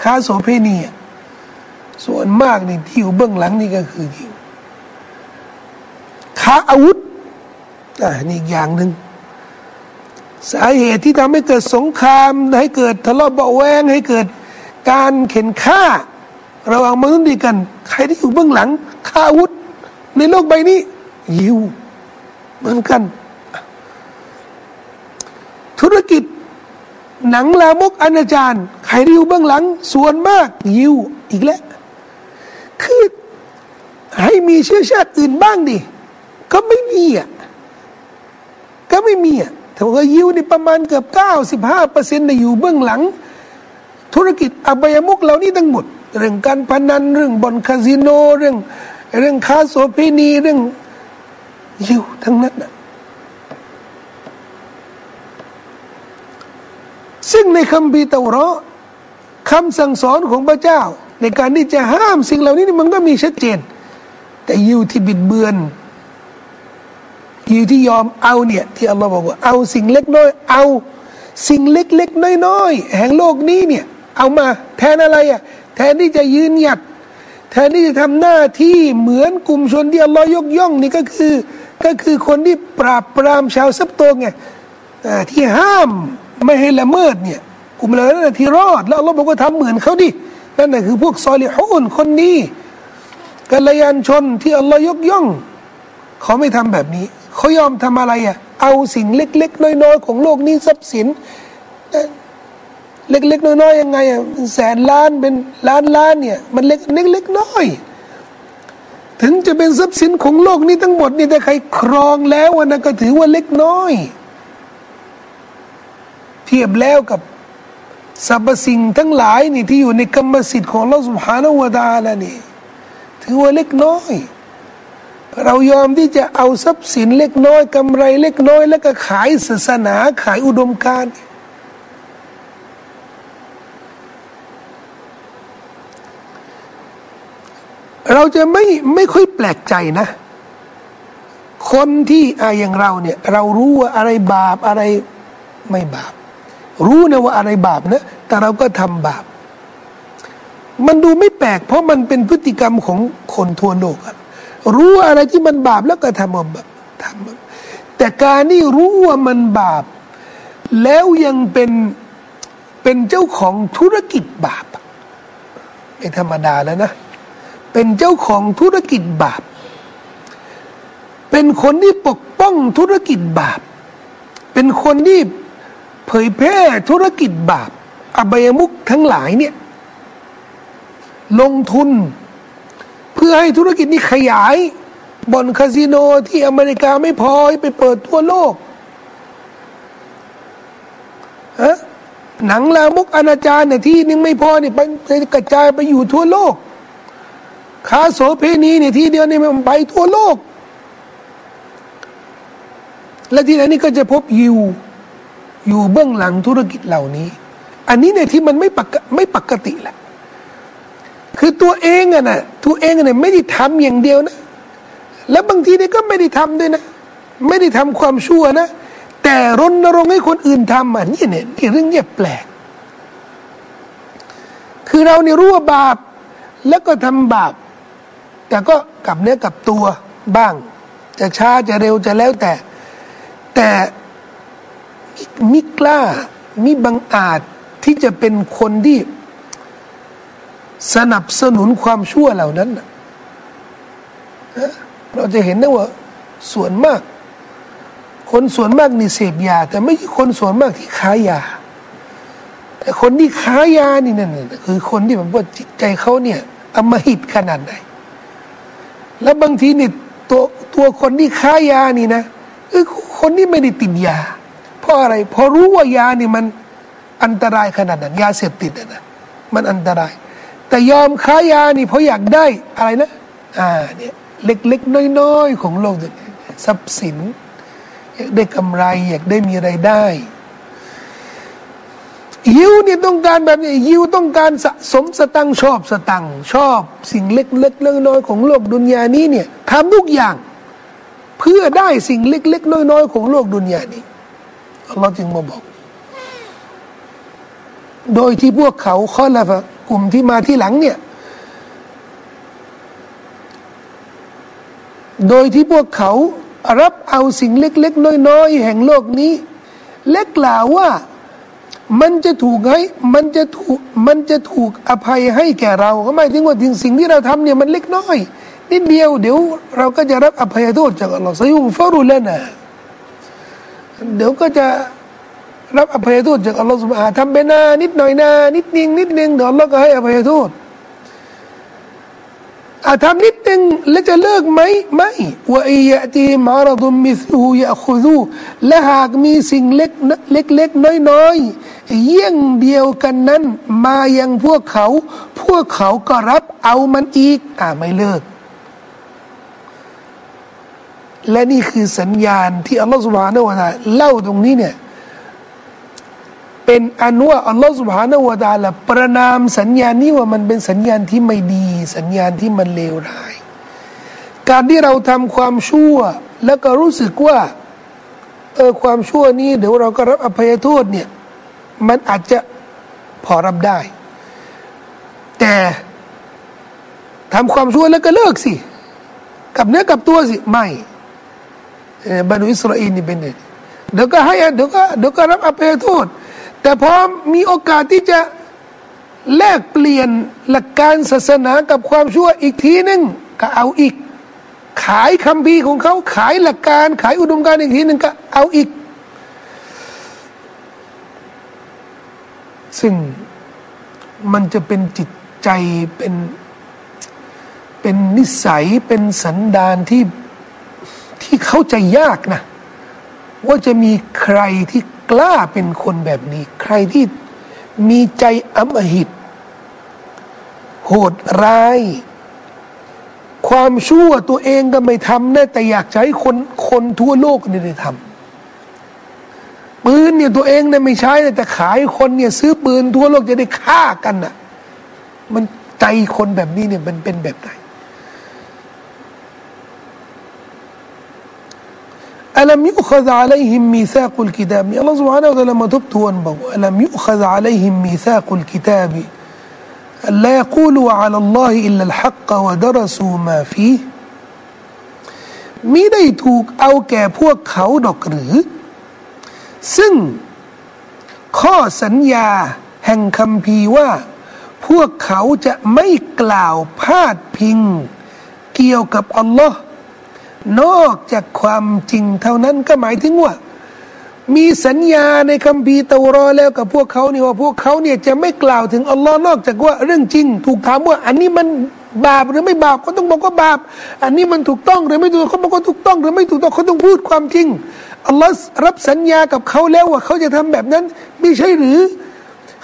ค้าโสเพณีส่วนมากนี่ที่อยู่เบื้องหลังนี่ก็คือค้าอาวุธอ่านี่อีกอย่างหนึ่งสาเหตุที่ทำให้เกิดสงคราม ให้เกิดทะเลาะเบาแวงให้เกิดการเข็นฆ่า ระหว่างมนุษย์ดีกัน ใครที่อยู่เบื้องหลังค้าอาวุธ ในโลกใบนี้ ยิวเหมือนกัน ธุรกิจหนังลามกอนาจาร ใครที่อยู่เบื้องหลัง ส่วนมากยิวอีกแล้วคือให้มีเชื้อชาติอื่นบ้างดิก็ไม่มีอะก็ไม่มีอะถ้าว่ายิวนี่ประมาณเกือบเก้าสิบห้าเปอร์เซ็นต์อยู่เบื้องหลัง ธุรกิจอบายมุกเหล่านี้ทั้งหมด เรื่องการพนันเรื่องบ่อลคาสิโนเรื่อง เรื่องค้าโสเภณีเรื่องยิวทั้งนั้นนะซึ่งในคำบีเตารอ คำสั่งสอนของพระเจ้า ในการที่จะห้ามสิ่งเหล่านี้มันก็มีชัดเจน แต่ยิวที่บิดเบือนยิวที่ยอมเอาเนี่ยที่อัลลอฮ์บอกว่าเอาสิ่งเล็กน้อย เอาสิ่งเล็กๆน้อยๆแห่งโลกนี้เนี่ยเอามาแทนอะไรอะแทนที่จะยืนหยัด แทนที่จะทำหน้าที่เหมือนกลุ่มชนที่อัลลอฮ์ยกย่องนี่ก็คือก็คือคนที่ปราบปรามชาวซับโตงไงที่ห้ามไม่ให้ละเมิดเนี่ย กลุ่มเหล่านั้นที่รอด แล้วอัลลอฮ์บอกว่าทำเหมือนเขาดินั่นแหละคือพวกซอลิฮูนคนนี้กัลยาณชนที่อัลลอฮ์ยกย่อง เขาไม่ทำแบบนี้ เขายอมทำอะไรอะ เอาสิ่งเล็ก ๆ น้อยๆของโลกนี้ทรัพย์สิน เล็ก ๆ น้อยๆยังไงอะแสนล้านเป็นล้านล้านเนี่ยมันเล็กเล็กๆน้อยถึงจะเป็นทรัพย์สินของโลกนี้ทั้งหมดนี่แต่ใครครองแล้วนะก็ถือว่าเล็กน้อย เทียบแล้วกับ สรรพสิ่งทั้งหลายนี่ที่อยู่ในกรรมสิทธิ์ของเราสุภาโนวดาล้วนี่ถือว่าเล็กน้อย เรายอมที่จะเอาทรัพย์สินเล็กน้อยกำไรเล็กน้อย แล้วก็ขายศาสนาขายอุดมการณ์เราจะไม่ไม่ค่อยแปลกใจนะ คนที่ออย่างเราเนี่ย เรารู้ว่าอะไรบาปอะไรไม่บาป รู้นะว่าอะไรบาปนะ แต่เราก็ทำบาป มันดูไม่แปลก เพราะมันเป็นพฤติกรรมของคนทั่วโลกรู้อะไรที่มันบาปแล้วก็ทำบาปทำแต่การนี่รู้ว่ามันบาป แล้วยังเป็นเป็นเจ้าของธุรกิจบาปไม่ธรรมดาแล้วนะ เป็นเจ้าของธุรกิจบาป เป็นคนที่ปกป้องธุรกิจบาป เป็นคนที่ เผยแพร่ธุรกิจบาป อบายมุกทั้งหลายเนี่ย ลงทุน เพื่อให้ธุรกิจนี้ขยายบ่อนคาสิโนที่อเมริกาไม่พอไปเปิดทั่วโลกฮะหนังลามกอนาจารเนี่ยที่นึงไม่พอเนี่ยไปกระจายไปอยู่ทั่วโลกค้าโสเพณีเนี่ยที่เดียวเนี่ยมันไปทั่วโลก และที่ไหนนี่ก็จะพบยิว อยู่เบื้องหลังธุรกิจเหล่านี้ อันนี้เนี่ยที่มันไม่ปกไม่ปกติแหละคือตัวเองอะนะตัวเองเนี่ยไม่ได้ทำอย่างเดียวนะ แล้วบางทีเนี่ยก็ไม่ได้ทำด้วยนะ ไม่ได้ทำความชั่วนะ แต่รณรงค์ให้คนอื่นทำอะนี่เนี่ยนี่เรื่องเงียบแปลก คือเราเนี่ยรู้ว่าบาปแล้วก็ทำบาป แต่ก็กลับเนื้อกลับตัวบ้าง จะช้าจะเร็วจะแล้วแต่ แต่ มิกล้ามิบังอาจที่จะเป็นคนที่ สนับสนุนความชั่วเหล่านั้นเราจะเห็นนะว่า ส่วนมาก คนส่วนมากนี่เสพยา แต่ไม่ใช่คนส่วนมากที่ค้ายา แต่คนที่ค้ายานี่นั่นคือคนที่แบบว่าจิตใจเขาเนี่ยอมหิตขนาดไหนแล้วบางทีนี่ตัวตัวคนที่ค้ายานี่นะคือคนที่ไม่ได้ติดยา ราะอะไรเพอรู้ว่ายานี่มันอันตรายขนาดนั้นยาเสพติดนะมันอันตราย แต่ยอมค้ายานี่เพราะอยากได้อะไรนะอ่าเนี่ยเล็กๆน้อยๆของโลกทรัพย์สิน อยากได้กำไร อยากได้มีไรายได้ยิวเนี่ยต้องการแบบนี้ยิวต้องการสะสมสตังชอบสตังชอบสิ่งเล็กๆน้อยๆของโลกดุนยานี้เนี่ยทำทุกอย่าง เพื่อได้สิ่งเล็กๆน้อยๆของโลกดุนยานี้ อัลลอฮ์จึงมาบอก โดยที่พวกเขาข้อละกลุ่มที่มาที่หลังเนี่ย โดยที่พวกเขารับเอาสิ่งเล็ก ๆ น้อยๆแห่งโลกนี้ และกล่าวว่ามันจะถูกให้มันจะถูกมันจะถูกอภัยให้แก่เราหมายถึงว่าถึงสิ่งที่เราทำเนี่ยมันเล็กน้อยนิดเดียวเดี๋ยวเราก็จะรับอภัยโทษจากอัลลอฮ์ซยุงฟารุลนะ เดี๋ยวก็จะรับอภัยโทษจากอัลลอฮฺสุบฮาทำไปนานิดหน่อยนานิดนึงนิดนึงเดี๋ยวอัลลอฮฺก็ให้อภัยโทษอาทำนิดนึงแล้วจะเลิกไหมไม่ว่าอียะตีมารดุมมิสลูยะคุดูและหากมีสิ่งเล็กเล็กเล็กน้อยน้อยเยี่ยงเดียวกันนั้น มายังพวกเขา พวกเขาก็รับเอามันอีกอ่าไม่เลิก และนี่คือสัญญาณที่อัลลอฮฺสุบฮานาวะตาเล่าตรงนี้เนี่ยเป็นอันว่าอัลลอฮฺสุบฮานาวะตาละประนามสัญญาณนี้ว่ามันเป็นสัญญาณที่ไม่ดี สัญญาณที่มันเลวร้าย การที่เราทำความชั่ว แล้วก็รู้สึกว่าเออความชั่วนี้เดี๋ยวเราก็รับอภัยโทษเนี่ยมันอาจจะพอรับได้ แต่ทำความชั่วแล้วก็เลิกสิ กับเนื้อกับตัวสิ ไม่ บรรดอิสราเอลนี่เป็นเดี๋ยวก็ให้เดี๋ยวก็เดี๋ยวก็รับอภัยโทษ แต่พอมีโอกาสที่จะแลกเปลี่ยนหลักการศาสนากับความชั่วอีกทีนึงก็เอาอีก ขายคำพีของเขาขายหลักการ ขายอุดมการอีกทีนึงก็เอาอีก ซึ่งมันจะเป็นจิตใจเป็นเป็นนิสัยเป็นสันดานที่ ที่เข้าใจยากนะ ว่าจะมีใครที่กล้าเป็นคนแบบนี้ ใครที่มีใจอมหิต โหดร้าย ความชั่วตัวเองก็ไม่ทำนะแต่อยากใช้คนคนทั่วโลกนี่ได้ทำปืนเนี่ยตัวเองเนี่ยไม่ใช้แต่ขายคนเนี่ยซื้อปืนทั่วโลกจะได้ฆ่ากันน่ะมันใจคนแบบนี้เนี่ยมันเป็นแบบไหน อลัมยุขซาลัยฮิมมีซากุลกิตาบอัลลอฮฺ سبحانه และ تعالى มาทบทวนบอกว่าอลัมยุขซาลัยฮิมมีซากุลกิตาบ لا يقولوا على الله إلا الحق ودرسوا ما فيه มิได้ถูกเอาแก่พวกเขาดอกหรือ ซึ่งข้อสัญญาแห่งคำพีว่า พวกเขาจะไม่กล่าวพาดพิง เกี่ยวกับอัลลอฮ์ นอกจากความจริงเท่านั้นก็หมายถึงว่า มีสัญญาในคัมภีร์เตารอแล้วกับพวกเขาเนี่ยว่าพวกเขาเนี่ยจะไม่กล่าวถึงอัลลอฮ์นอกจากว่าเรื่องจริง ถูกถามว่า อันนี้มันบาปหรือไม่บาปเขาต้องบอกว่าบาป อันนี้มันถูกต้องหรือไม่ถูกเขาบอกว่าถูกต้อง หรือไม่ถูกต้องเขาต้องพูดความจริงอัลลอฮ์รับสัญญากับเขาแล้วว่าเขาจะทำแบบนั้นไม่ใช่หรือ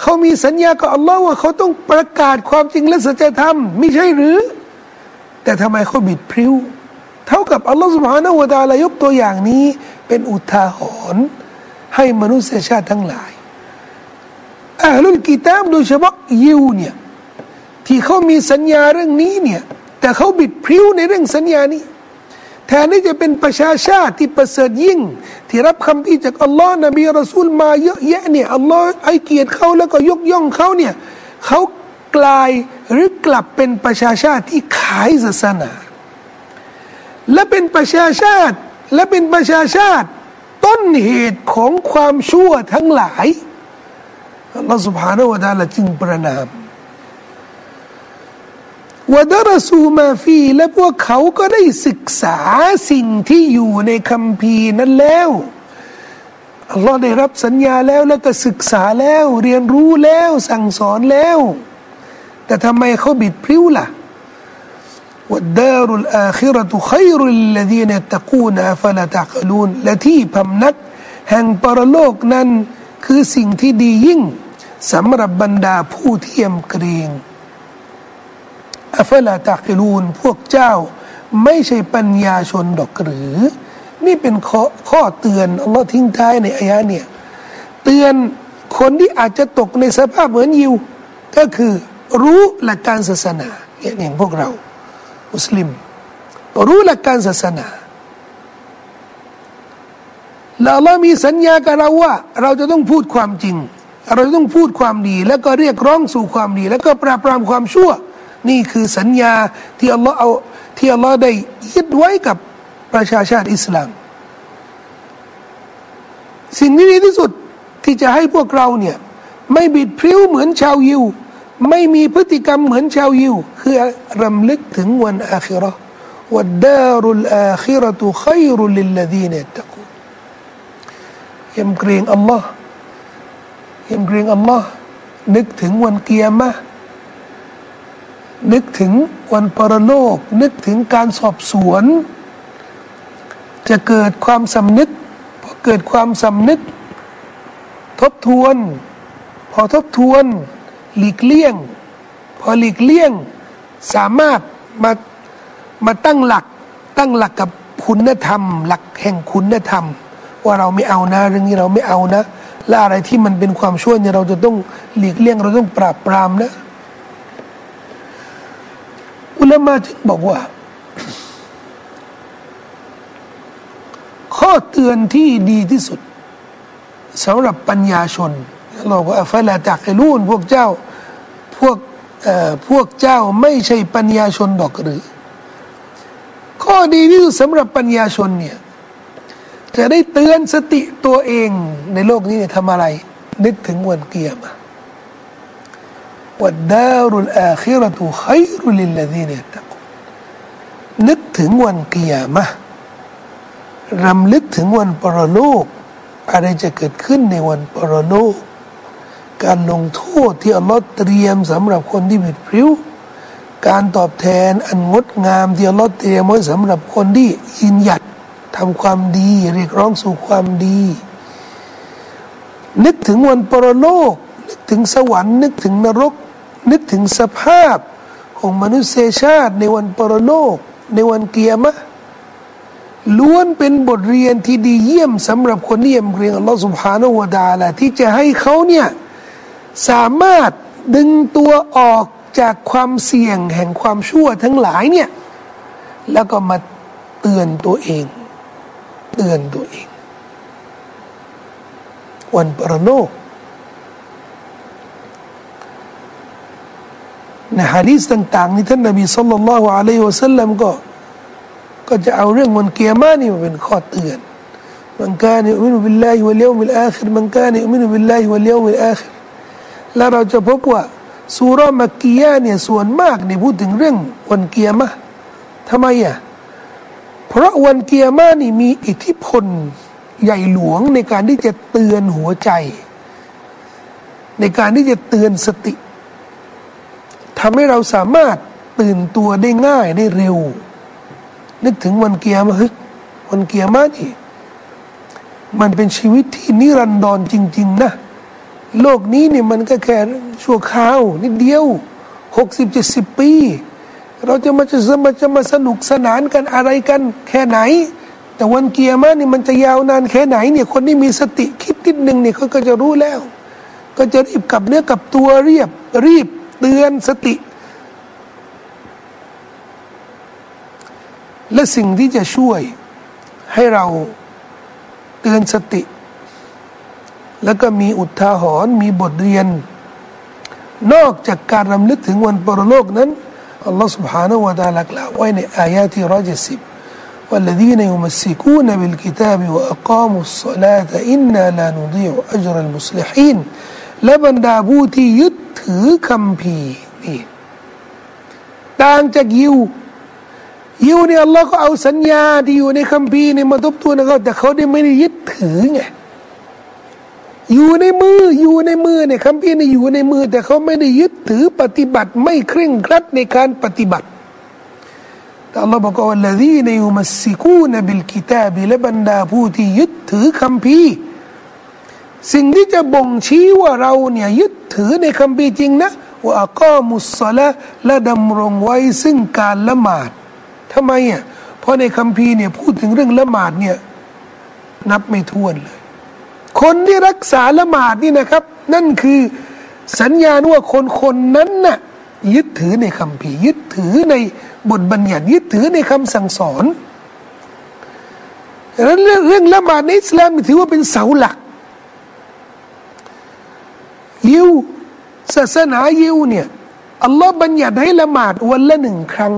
เขามีสัญญากับอัลลอฮ์ว่าเขาต้องประกาศความจริงและสัจธรรมไม่ใช่หรือ แต่ทำไมเขาบิดพริ้ว เท่ากับอัลลอฮ์สุบฮานาวะตาลายกตัวอย่างนี้ เป็นอุทาหรณ์ให้มนุษยชาติทั้งหลายอาลุลกิตามโดยเฉพาะยิวเนี่ยที่เขามีสัญญาเรื่องนี้เนี่ยแต่เขาบิดพริ้วในเรื่องสัญญานี้แทนที่จะเป็นประชาชาติที่ประเสริฐยิ่ง ที่รับคำที่จากอัลลอฮ์นบีรอซูลมาเยอะแยะเนี่ยอัลลอฮ์ไอเกียรติเขาแล้วก็ยกย่องเขาเนี่ยเขากลายหรือกลับเป็นประชาชาติที่ขายศาสนา และเป็นประชาชาติ และเป็นประชาชาติ ต้นเหตุของความชั่วทั้งหลายอัลลอฮฺสุบฮานาวะตาละจึงประนามวดารสูมาฟีและพวกเขาก็ได้ศึกษาสิ่งที่อยู่ในคัมภีร์นั้นแล้วอัลลอฮ์ได้รับสัญญาแล้วแล้วก็ศึกษาแล้ว เรียนรู้แล้วสั่งสอนแล้ว แต่ทำไมเขาบิดพริ้วละ่ะ กูนอัฟละตักลูนและที่พำนักแห่งปรโลกนั้น คือสิ่งที่ดียิ่งสำหรับบรรดาผู้เทียมเกรงอัฟลาตากิลูนพวกเจ้า ไม่ใช่ปัญญาชนดอกหรือ นี่เป็นข้อข้อเตือนอัลลอฮ์ทิ้งท้ายในอายะเนี่ย เตือนคนที่อาจจะตกในสภาพเหมือนยิว ก็คือรู้หลักการศาสนาอย่างพวกเรา มุสลิม รู้หลักการศาสนาแล้วเรามีสัญญากับเราว่า เราจะต้องพูดความจริง เราต้องพูดความดี แล้วก็เรียกร้องสู่ความดี แล้วก็ปราบปรามความชั่ว นี่คือสัญญาที่อัลลอฮ์เอาที่อัลลอฮ์ได้ยึดไว้กับประชาชาติอิสลาม สิ่งที่ดีที่สุดที่จะให้พวกเราเนี่ย ไม่บิดพริ้วเหมือนชาวยิว ไม่มีพฤติกรรมเหมือนชาวยิว คือรำลึกถึงวันอาคิรอวัดดารุลอาคิรตุขัยรุลิลลดีเนตะกูยำเกรงอัลลอฮ์ยำเกรงอัลลอฮ์นึกถึงวันเกียร์มะนึกถึงวันปรโลก นึกถึงการสอบสวน จะเกิดความสำนึกพอเกิดความสำนึก ทบทวน พอทบทวน หลีกเลี่ยง พอหลีกเลี่ยง สามารถมามาตั้งหลัก ตั้งหลักกับคุณธรรม หลักแห่งคุณธรรม ว่าเราไม่เอานะเรื่องนี้เราไม่เอานะ และอะไรที่มันเป็นความชั่วเนี่ยเราจะต้องหลีกเลี่ยงเราต้องปราบปรามนะ อุลามาจึงบอกว่า ข้อเตือนที่ดีที่สุดสำหรับปัญญาชน เราก็อัฟลาตักลูนพวกเจ้าพวกพวกเจ้าไม่ใช่ปัญญาชนดอกหรือ ข้อดีที่สุดสำหรับปัญญาชนเนี่ยจะได้เตือนสติตัวเองในโลกนี้เนี่ยทำอะไร นึกถึงวันเกียร์มาวัดดารุลอาคิรตุขัยรุลิลลดีเนตะกุนึกถึงวันเกียร์มะรำลึกถึงวันปรโลก อะไรจะเกิดขึ้นในวันปรโลก การลงโทษที่อัลลอฮ์เตรียมสำหรับคนที่ผิดพริ้ว การตอบแทนอันงดงามที่อัลลอฮ์เตรียมไว้สำหรับคนที่ยินหยัดทำความดีเรียกร้องสู่ความดี นึกถึงวันปรโลก นึกถึงสวรรค์นึกถึงนรก นึกถึงสภาพของมนุษยชาติในวันปรโลก ในวันเกียรมะล้วนเป็นบทเรียนที่ดีเยี่ยมสำหรับคนที่ยำเกรงอัลลอฮฺสุบฮานาวะดาละที่จะให้เขาเนี่ย สามารถดึงตัวออกจากความเสี่ยงแห่งความชั่วทั้งหลายเนี่ยแล้วก็มาเตือนตัวเอง เตือนตัวเอง วันปรโลกในฮะดีษต่างๆนี่ท่านนบีสุลต่านละฮ์อะลัยฮิวะสัลลัมก็ก็จะเอาเรื่องวันเกียร์มานี่มาเป็นข้อเตือนمن كان يؤمن بالله واليوم الآخر من كان يؤمن بالله واليوم الآخر แล้วเราจะพบว่าซูเราะฮฺ مكيةเนี่ยส่วนมากเนี่ยพูดถึงเรื่องวันกิยามะฮฺทำไมอะเพราะวันกิยามะฮฺนี่มีอิทธิพลใหญ่หลวงในการที่จะเตือนหัวใจ ในการที่จะเตือนสติทำให้เราสามารถตื่นตัวได้ง่ายได้เร็ว นึกถึงวันเกียร์มาฮึวันเกียร์มานี่มันเป็นชีวิตที่นิรันดรจริง ๆ นะ โลกนี้เนี่ยมันก็แค่ชั่วคราวนิดเดียวหกสิบเจ็ดสิบปี เราจะมาจะมาจะมาสนุกสนานกันอะไรกันแค่ไหน แต่วันเกียร์มานี่มันจะยาวนานแค่ไหนเนี่ยคนที่มีสติคิดนิดหนึ่งเนี่ยเขาก็จะรู้แล้ว ก็จะรีบกับเนื้อกับตัวเรียบรีบเตือนสติ และสิ่งที่จะช่วยให้เราเตือนสติ แล้วก็มีอุทาหรณ์มีบทเรียน นอกจากการรำลึกถึงวันปรโลกนั้นอัลลอฮฺ سبحانه และ تعالى กล่าวไว้ในอายะที่ร้อยเจ็ดสิบ والذين يمسكون بالكتاب وأقاموا الصلاة إنا لا نضيع أجر المصلحين และบรรดาผู้ที่ยึดถือคำพีนี่ต่างจากยิวยิวเนี่ยอัลลอฮ์ก็เอาสัญญาที่อยู่ในคัมภีร์เนี่ยมาทบทวนเขาแต่เขาได้ไม่ได้ยึดถือไง อยู่ในมืออยู่ในมือเนี่ยคัมภีร์เนี่ยอยู่ในมือ แต่เขาไม่ได้ยึดถือปฏิบัติไม่เคร่งครัดในการปฏิบัติแต่อัลลอฮ์บอกว่าละดีในอุมัสซิกูนบิลกิตาบิและบรรดาผู้ที่ยึดถือคัมภีสิ่งที่จะบ่งชี้ว่าเราเนี่ยยึดถือในคัมภีจริงนะว่าอักามุสซาละและดำรงไว้ซึ่งการละหมาดทำไมอะเพราะในคัมภีเนี่ยพูดถึงเรื่องละหมาดเนี่ยนับไม่ถ้วนเลย คนที่รักษาละหมาดนี่นะครับ นั่นคือสัญญาณว่าคนคนนั้นน่ะยึดถือในคัมภีร์ยึดถือในบทบัญญัติยึดถือในคำสั่งสอนดังนั้นเรื่องละหมาดในอิสลามถือว่าเป็นเสาหลัก ยิวศาสนายิวเนี่ยอัลลอฮ์บัญญัติให้ละหมาดวันละหนึ่งครั้ง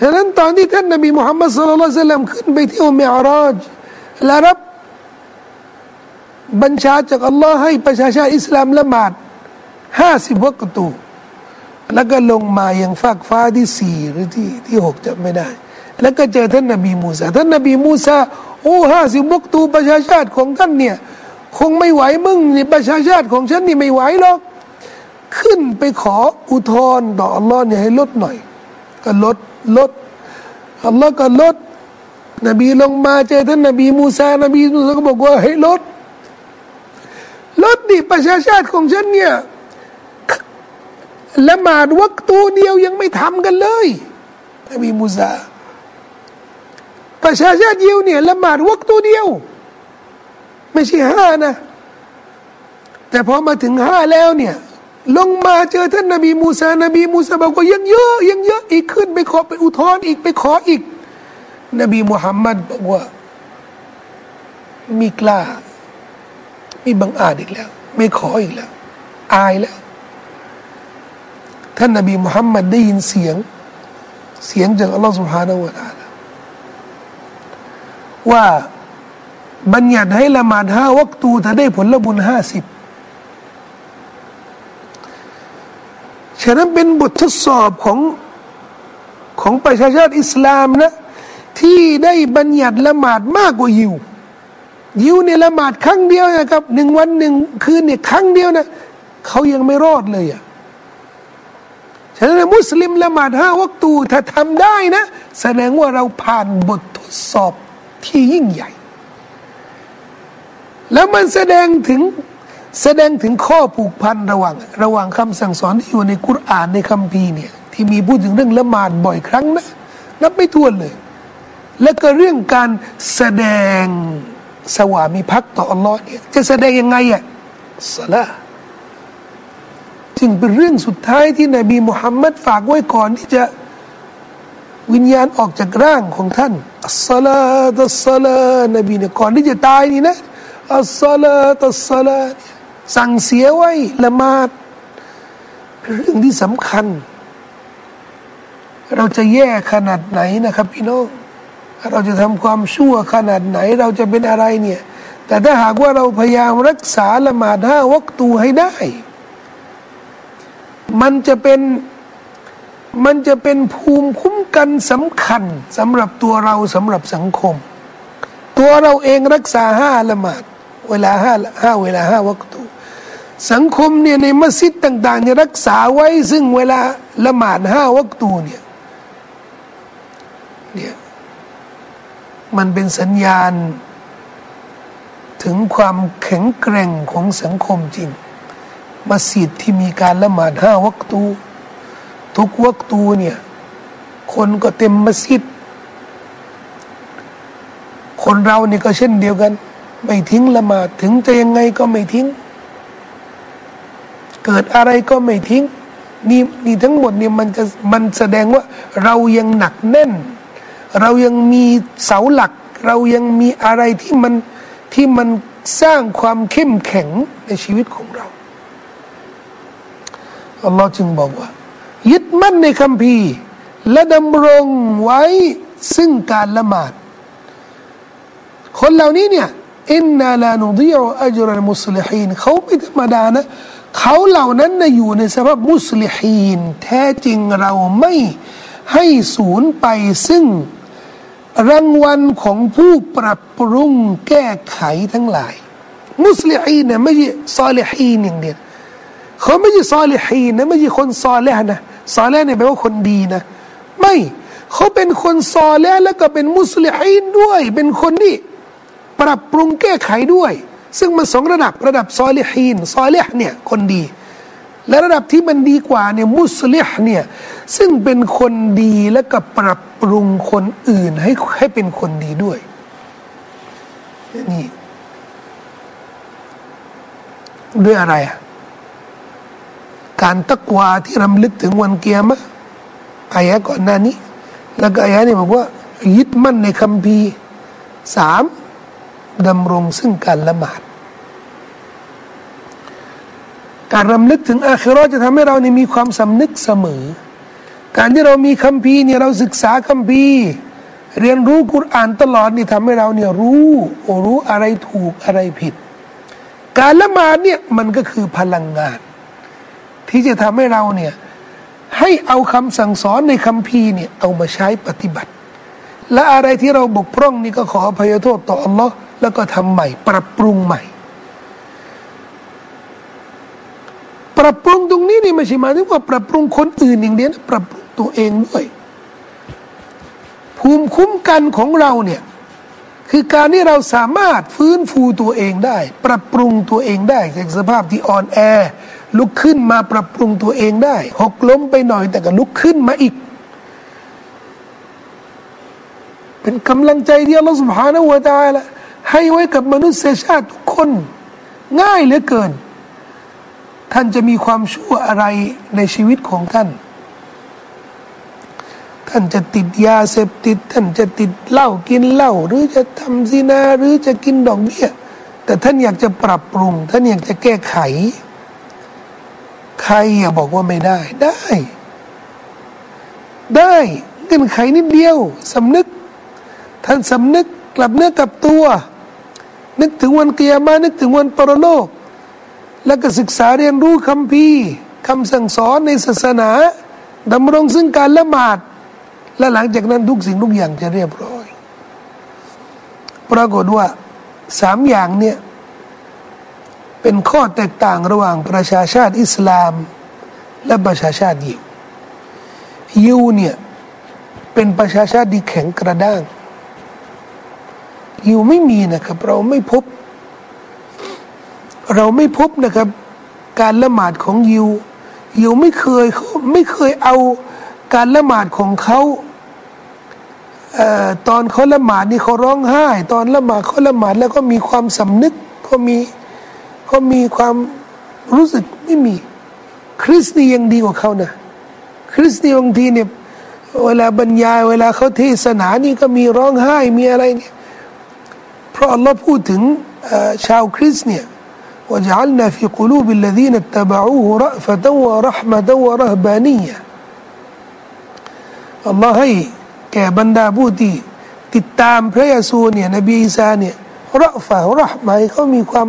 ฉะนั้นตอนที่ท่านนบีมุฮัมมัดสุลลัลสลัมขึ้นไปที่อุมมอาราจ และรับบัญชาจากอัลลอฮ์ให้ประชาชาติอิสลามละหมาดห้าสิบวักตู แล้วก็ลงมายังฟากฟ้าที่สี่หรือที่ที่หกจะไม่ได้ แล้วก็เจอท่านนบีมูซาท่านนบีมูซาโอ้ห้าสิบวักตูประชาชาติของท่านเนี่ยคงไม่ไหวมึงนี่ประชาชาติของฉันนี่ไม่ไหวหรอกขึ้นไปขออุทธร์ต่ออัลลอฮ์เนี่ยให้ลดหน่อย ก็ลดลดอัลลอฮ์ก็ลด นบีลงมาเจอท่านนบีมูซานบีมูซาก็บอกว่าให้ลดลดดิประชาชาติของฉันเนี่ยละหมาดวักตูเดียวยังไม่ทำกันเลยนบีมูซาประชาชาติเดียวเนี่ยละหมาดวักตูเดียว ไม่ใช่ห้านะ แต่พอมาถึงห้าแล้วเนี่ยลงมาเจอท่านนบีมูซานบีมูซาบอกว่ายังเยอะยังเยอะอีกขึ้นไปขอไปอุทธรณ์อีกไปขออีก นบีมุฮัมมัดบอกว่า มีกล้า มีบังอาจอีกแล้ว ไม่ขออีกแล้ว อายแล้ว ท่านนบีมุฮัมมัดได้ยินเสียง เสียงจากอัลลอฮฺสุบฮานาวะตาว่าบัญญัติให้ละหมาดห้าวักตูถ้าได้ผลบุญห้าสิบฉะนั้นเป็นบททดสอบของของประชาชาติอิสลามนะ ที่ได้บัญญัติละหมาดมากกว่ายิว ยิวเนี่ยละหมาดครั้งเดียวนะครับหนึ่งวันหนึ่งคืนเนี่ยครั้งเดียวนะเขายังไม่รอดเลยอะฉะนั้นมุสลิมละหมาดห้าวักตูถ้าทำได้นะ แสดงว่าเราผ่านบททดสอบที่ยิ่งใหญ่ แล้วมันแสดงถึงแสดงถึงข้อผูกพันระหว่างระหว่างคำสั่งสอนที่อยู่ในกุรอานในคัมภีร์เนี่ยที่มีพูดถึงเรื่องละหมาดบ่อยครั้งนะนับไม่ถ้วนเลย และก็เรื่องการแสดงสวามิภักดิ์ต่ออัลลอฮ์เนี่ยจะแสดงยังไงอะสละจึงเป็นเรื่องสุดท้ายที่นบีมุฮัมมัดฝากไว้ก่อนที่จะวิญญาณออกจากร่างของท่านอัสลาตัสลานบีเนี่ยก่อนที่จะตายนี่นะอัสลาตัสลาสั่งเสียไว้ละมาดเรื่องที่สำคัญ เราจะแย่ขนาดไหนนะครับพี่น้อง เราจะทำความชั่วขนาดไหนเราจะเป็นอะไรเนี่ย แต่ถ้าหากว่าเราพยายามรักษาละหมาดห้าวักตูให้ได้ มันจะเป็นมันจะเป็นภูมิคุ้มกันสำคัญสำหรับตัวเราสำหรับสังคม ตัวเราเองรักษาห้าละหมาดเวลาห้าห้าเวลาห้าวักตูสังคมเนี่ยในมัสยิดต่างๆเนี่ยรักษาไว้ซึ่งเวลาละหมาดห้าวักตูเนี่ยเนี่ย มันเป็นสัญญาณ ถึงความแข็งแกร่งของสังคมจริง มัสยิดที่มีการละหมาดห้าวัตู ทุกวัตูเนี่ย คนก็เต็มมัสยิด คนเราเนี่ยก็เช่นเดียวกัน ไม่ทิ้งละหมาดถึงจะยังไงก็ไม่ทิ้ง เกิดอะไรก็ไม่ทิ้งนี่นี่ทั้งหมดเนี่ยมันจะมันแสดงว่าเรายังหนักแน่น เรายังมีเสาหลัก เรายังมีอะไรที่มันที่มันสร้างความเข้มแข็งในชีวิตของเราอัลลอฮ์จึงบอกว่า ยึดมั่นในคำพีและดำรงไว้ซึ่งการละหมาด คนเหล่านี้เนี่ยอินนาลานุดิออัจรมุสลิฮีนเขาไม่ธรรมดานะเขาเหล่านั้นนะอยู่ในสภาพมุสลิฮีน แท้จริงเราไม่ให้ศูนย์ไปซึ่ง รางวัลของผู้ปรับปรุงแก้ไขทั้งหลาย มุสลิฮีนเนี่ยไม่ใช่ซาลิฮีนอย่างเดียวเขาไม่ใช่ซาลิฮีนนะไม่ใช่คนซาเลห์นะซาเลห์เนี่ยแปลว่าคนดีนะ ไม่เขาเป็นคนซาเลห์แล้วก็เป็นมุสลิฮีนด้วย เป็นคนที่ปรับปรุงแก้ไขด้วย ซึ่งมันสองระดับระดับซอลิฮีนซอเลห์เนี่ยคนดี และระดับที่มันดีกว่าเนี่ยมุสลิห์เนี่ยซึ่งเป็นคนดีแล้วก็ปรับปรุงคนอื่นให้ให้เป็นคนดีด้วยนี่ด้วยอะไรอะการตักวาที่รำลึกถึงวันเกียรมะอายะก่อนหน้านี้ แล้วก็อายะนี่บอกว่า ยึดมั่นในคำพีสามดำรงซึ่งการละหมาด การรำลึกถึงอาคิรอจะทำให้เรานี่มีความสำนึกเสมอ การที่เรามีคำพีร์เนี่ยเราศึกษาคำพีร์ เรียนรู้กุรอานตลอดนี่ทำให้เราเนี่ยรู้โอรู้อะไรถูกอะไรผิด การละหมาดเนี่ยมันก็คือพลังงาน ที่จะทำให้เราเนี่ยให้เอาคำสั่งสอนในคำพีร์เนี่ยเอามาใช้ปฏิบัติ และอะไรที่เราบกพร่องนี่ก็ขออภัยโทษต่ออัลลอฮ์แล้วก็ทำใหม่ ปรับปรุงใหม่ ปรับปรุงตรงนี้นี่ไม่ใช่หมายถึงว่าปรับปรุงคนอื่นอย่างเดียวนะปรับปรุงตัวเองด้วย ภูมิคุ้มกันของเราเนี่ย คือการที่เราสามารถฟื้นฟูตัวเองได้ ปรับปรุงตัวเองได้จากสภาพที่อ่อนแอ ลุกขึ้นมาปรับปรุงตัวเองได้ หกล้มไปหน่อยแต่ก็ลุกขึ้นมาอีก เป็นกำลังใจที่อัลลอฮฺสุบฮานาอูตาละให้ไว้กับมนุษยชาติทุกคน ง่ายเหลือเกิน ท่านจะมีความชั่วอะไรในชีวิตของท่าน ท่านจะติดยาเสพติด ท่านจะติดเหล้ากินเหล้าหรือจะทำซีนาหรือจะกินดอกเบี้ย แต่ท่านอยากจะปรับปรุง ท่านอยากจะแก้ไข ใครอย่าบอกว่าไม่ได้ ได้ ได้เงื่อนไขนิดเดียวสำนึก ท่านสำนึกกลับเนื้อกลับตัว นึกถึงวันเกียร์มานึกถึงวันปรโลก แล้วก็ศึกษาเรียนรู้คำพีคำสั่งสอนในศาสนาดำรงซึ่งการละหมาด และหลังจากนั้นทุกสิ่งทุกอย่างจะเรียบร้อย ปรากฏว่าสามอย่างเนี่ยเป็นข้อแตกต่างระหว่างประชาชาติอิสลาม และประชาชาติยิวยิวเนี่ยเป็นประชาชาติที่แข็งกระด้างยิวไม่มีนะครับ เราไม่พบ เราไม่พบนะครับ การละหมาดของยิว ยิวไม่เคยไม่เคยเอาการละหมาดของเขาเอ่อตอนเขาละหมาดนี่เขาร้องไห้ ตอนละหมาดเขาละหมาดแล้วก็มีความสำนึกเขามีเขามีความรู้สึกไม่มี คริสตียังดีกว่าเขานะคริสตีบางทีเนี่ยเวลาบรรยาย เวลาเขาเทศนานี่ก็มีร้องไห้มีอะไรเนี่ยเพราะอัลลอฮ์พูดถึงชาวคริสต์เนี่ย وجعلنا في قلوب الذين اتبعوه رأفة ورحمة ورهبانية อัลลอฮ์ให้แก่บรรดาผู้ที่ติดตามพระเยซูเนี่ยนบีอีสาเนี่ยรัฟะรหมายเขามีความ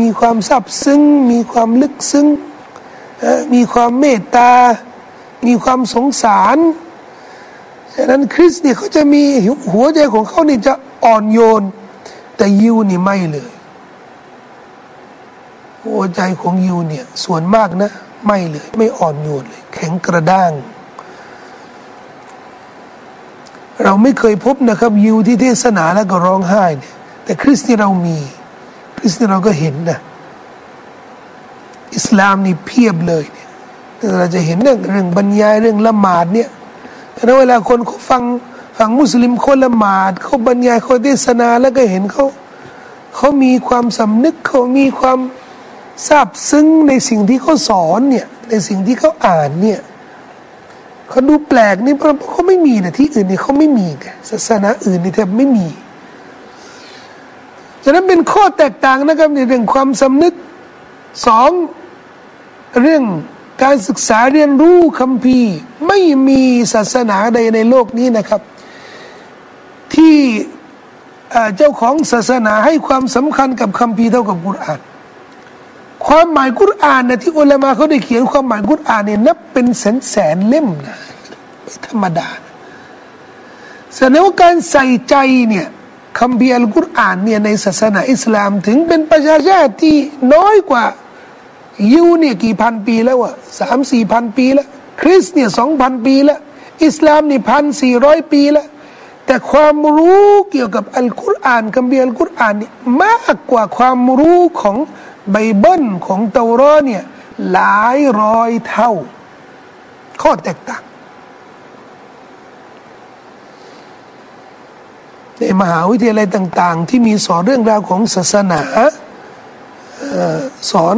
มีความซาบซึ้งมีความลึกซึ้งมีความเมตตา มีความสงสารฉะนั้นคริสเนี่ยเขาจะมีหัวใจของเขานี่จะอ่อนโยน แต่ยิวนี่ไม่เลย หัวใจของยิวเนี่ยส่วนมากนะ ไม่เลย ไม่อ่อนโยนเลย แข็งกระด้าง เราไม่เคยพบนะครับยิวที่เทศนาแล้วก็ร้องไห้เนี่ยแต่คริสต์นี่เรามี คริสต์นี่เราก็เห็นนะอิสลามนี่เพียบเลยเนี่ยเราจะเห็นเรื่องเรื่องบรรยายเรื่องละหมาดเนี่ยแต่เวลาคนเขาฟังฟังมุสลิมคนละหมาดเขาบรรยายเขาเทศนาแล้วก็เห็นเขาเขามีความสำนึกเขามีความ ซาบซึ้งในสิ่งที่เขาสอนเนี่ยในสิ่งที่เขาอ่านเนี่ยเขาดูแปลกนี่เพราะเขาไม่มีนะที่อื่นนี่เขาไม่มีศาสนาอื่นนี่แทบไม่มีฉะนั้นเป็นข้อแตกต่างนะครับในเรื่องความสำนึกสองเรื่องการศึกษาเรียนรู้คำพีไม่มีศาสนาใดในโลกนี้นะครับ ที่เจ้าของศาสนาให้ความสำคัญกับคำพีเท่ากับกุรอาน ความหมายกุรอานนะที่อุลามาเขาได้เขียนความหมายกุรอานเนี่ยนับเป็นแสนแสนเล่มนะไม่ธรรมดาแสดงว่าการใส่ใจเนี่ยคำพีอัลกุรอานเนี่ยในศาสนาอิสลามถึงเป็นประชาชาติที่น้อยกว่ายิวเนี่ยกี่พันปีแล้วอะสามสี่พันปีแล้ว คริสเนี่ยสองพันปีแล้ว อิสลามนี่พันสี่ร้อยปีแล้ว แต่ความรู้เกี่ยวกับอัลกุรอานคัมภีร์อัลกุรอานนี่ยมากกว่าความรู้ของ ไบเบิลของเตารอเนี่ยหลายร้อยเท่า ข้อแตกต่างในมหาวิทยาลัยต่าง ๆ ที่มีสอนเรื่องราวของศาสนาสอน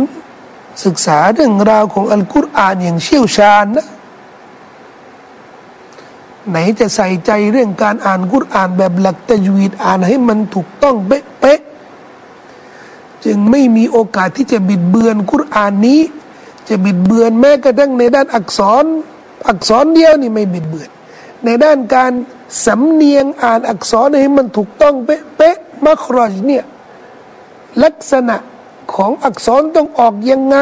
ศึกษาเรื่องราวของอัลกุรอานอย่างเชี่ยวชาญนะไหนจะใส่ใจเรื่องการอ่านกุรอานแบบหลักตะวีดอ่านให้มันถูกต้องเป๊ะ จึงไม่มีโอกาสที่จะบิดเบือนกุรอานนี้ จะบิดเบือนแม้กระทั่งในด้านอักษร อักษรเดียวนี่ไม่บิดเบือน ในด้านการสำเนียงอ่านอักษรให้มันถูกต้องเป๊ะๆมัครจเนี่ยลักษณะของอักษรต้องออกยังไง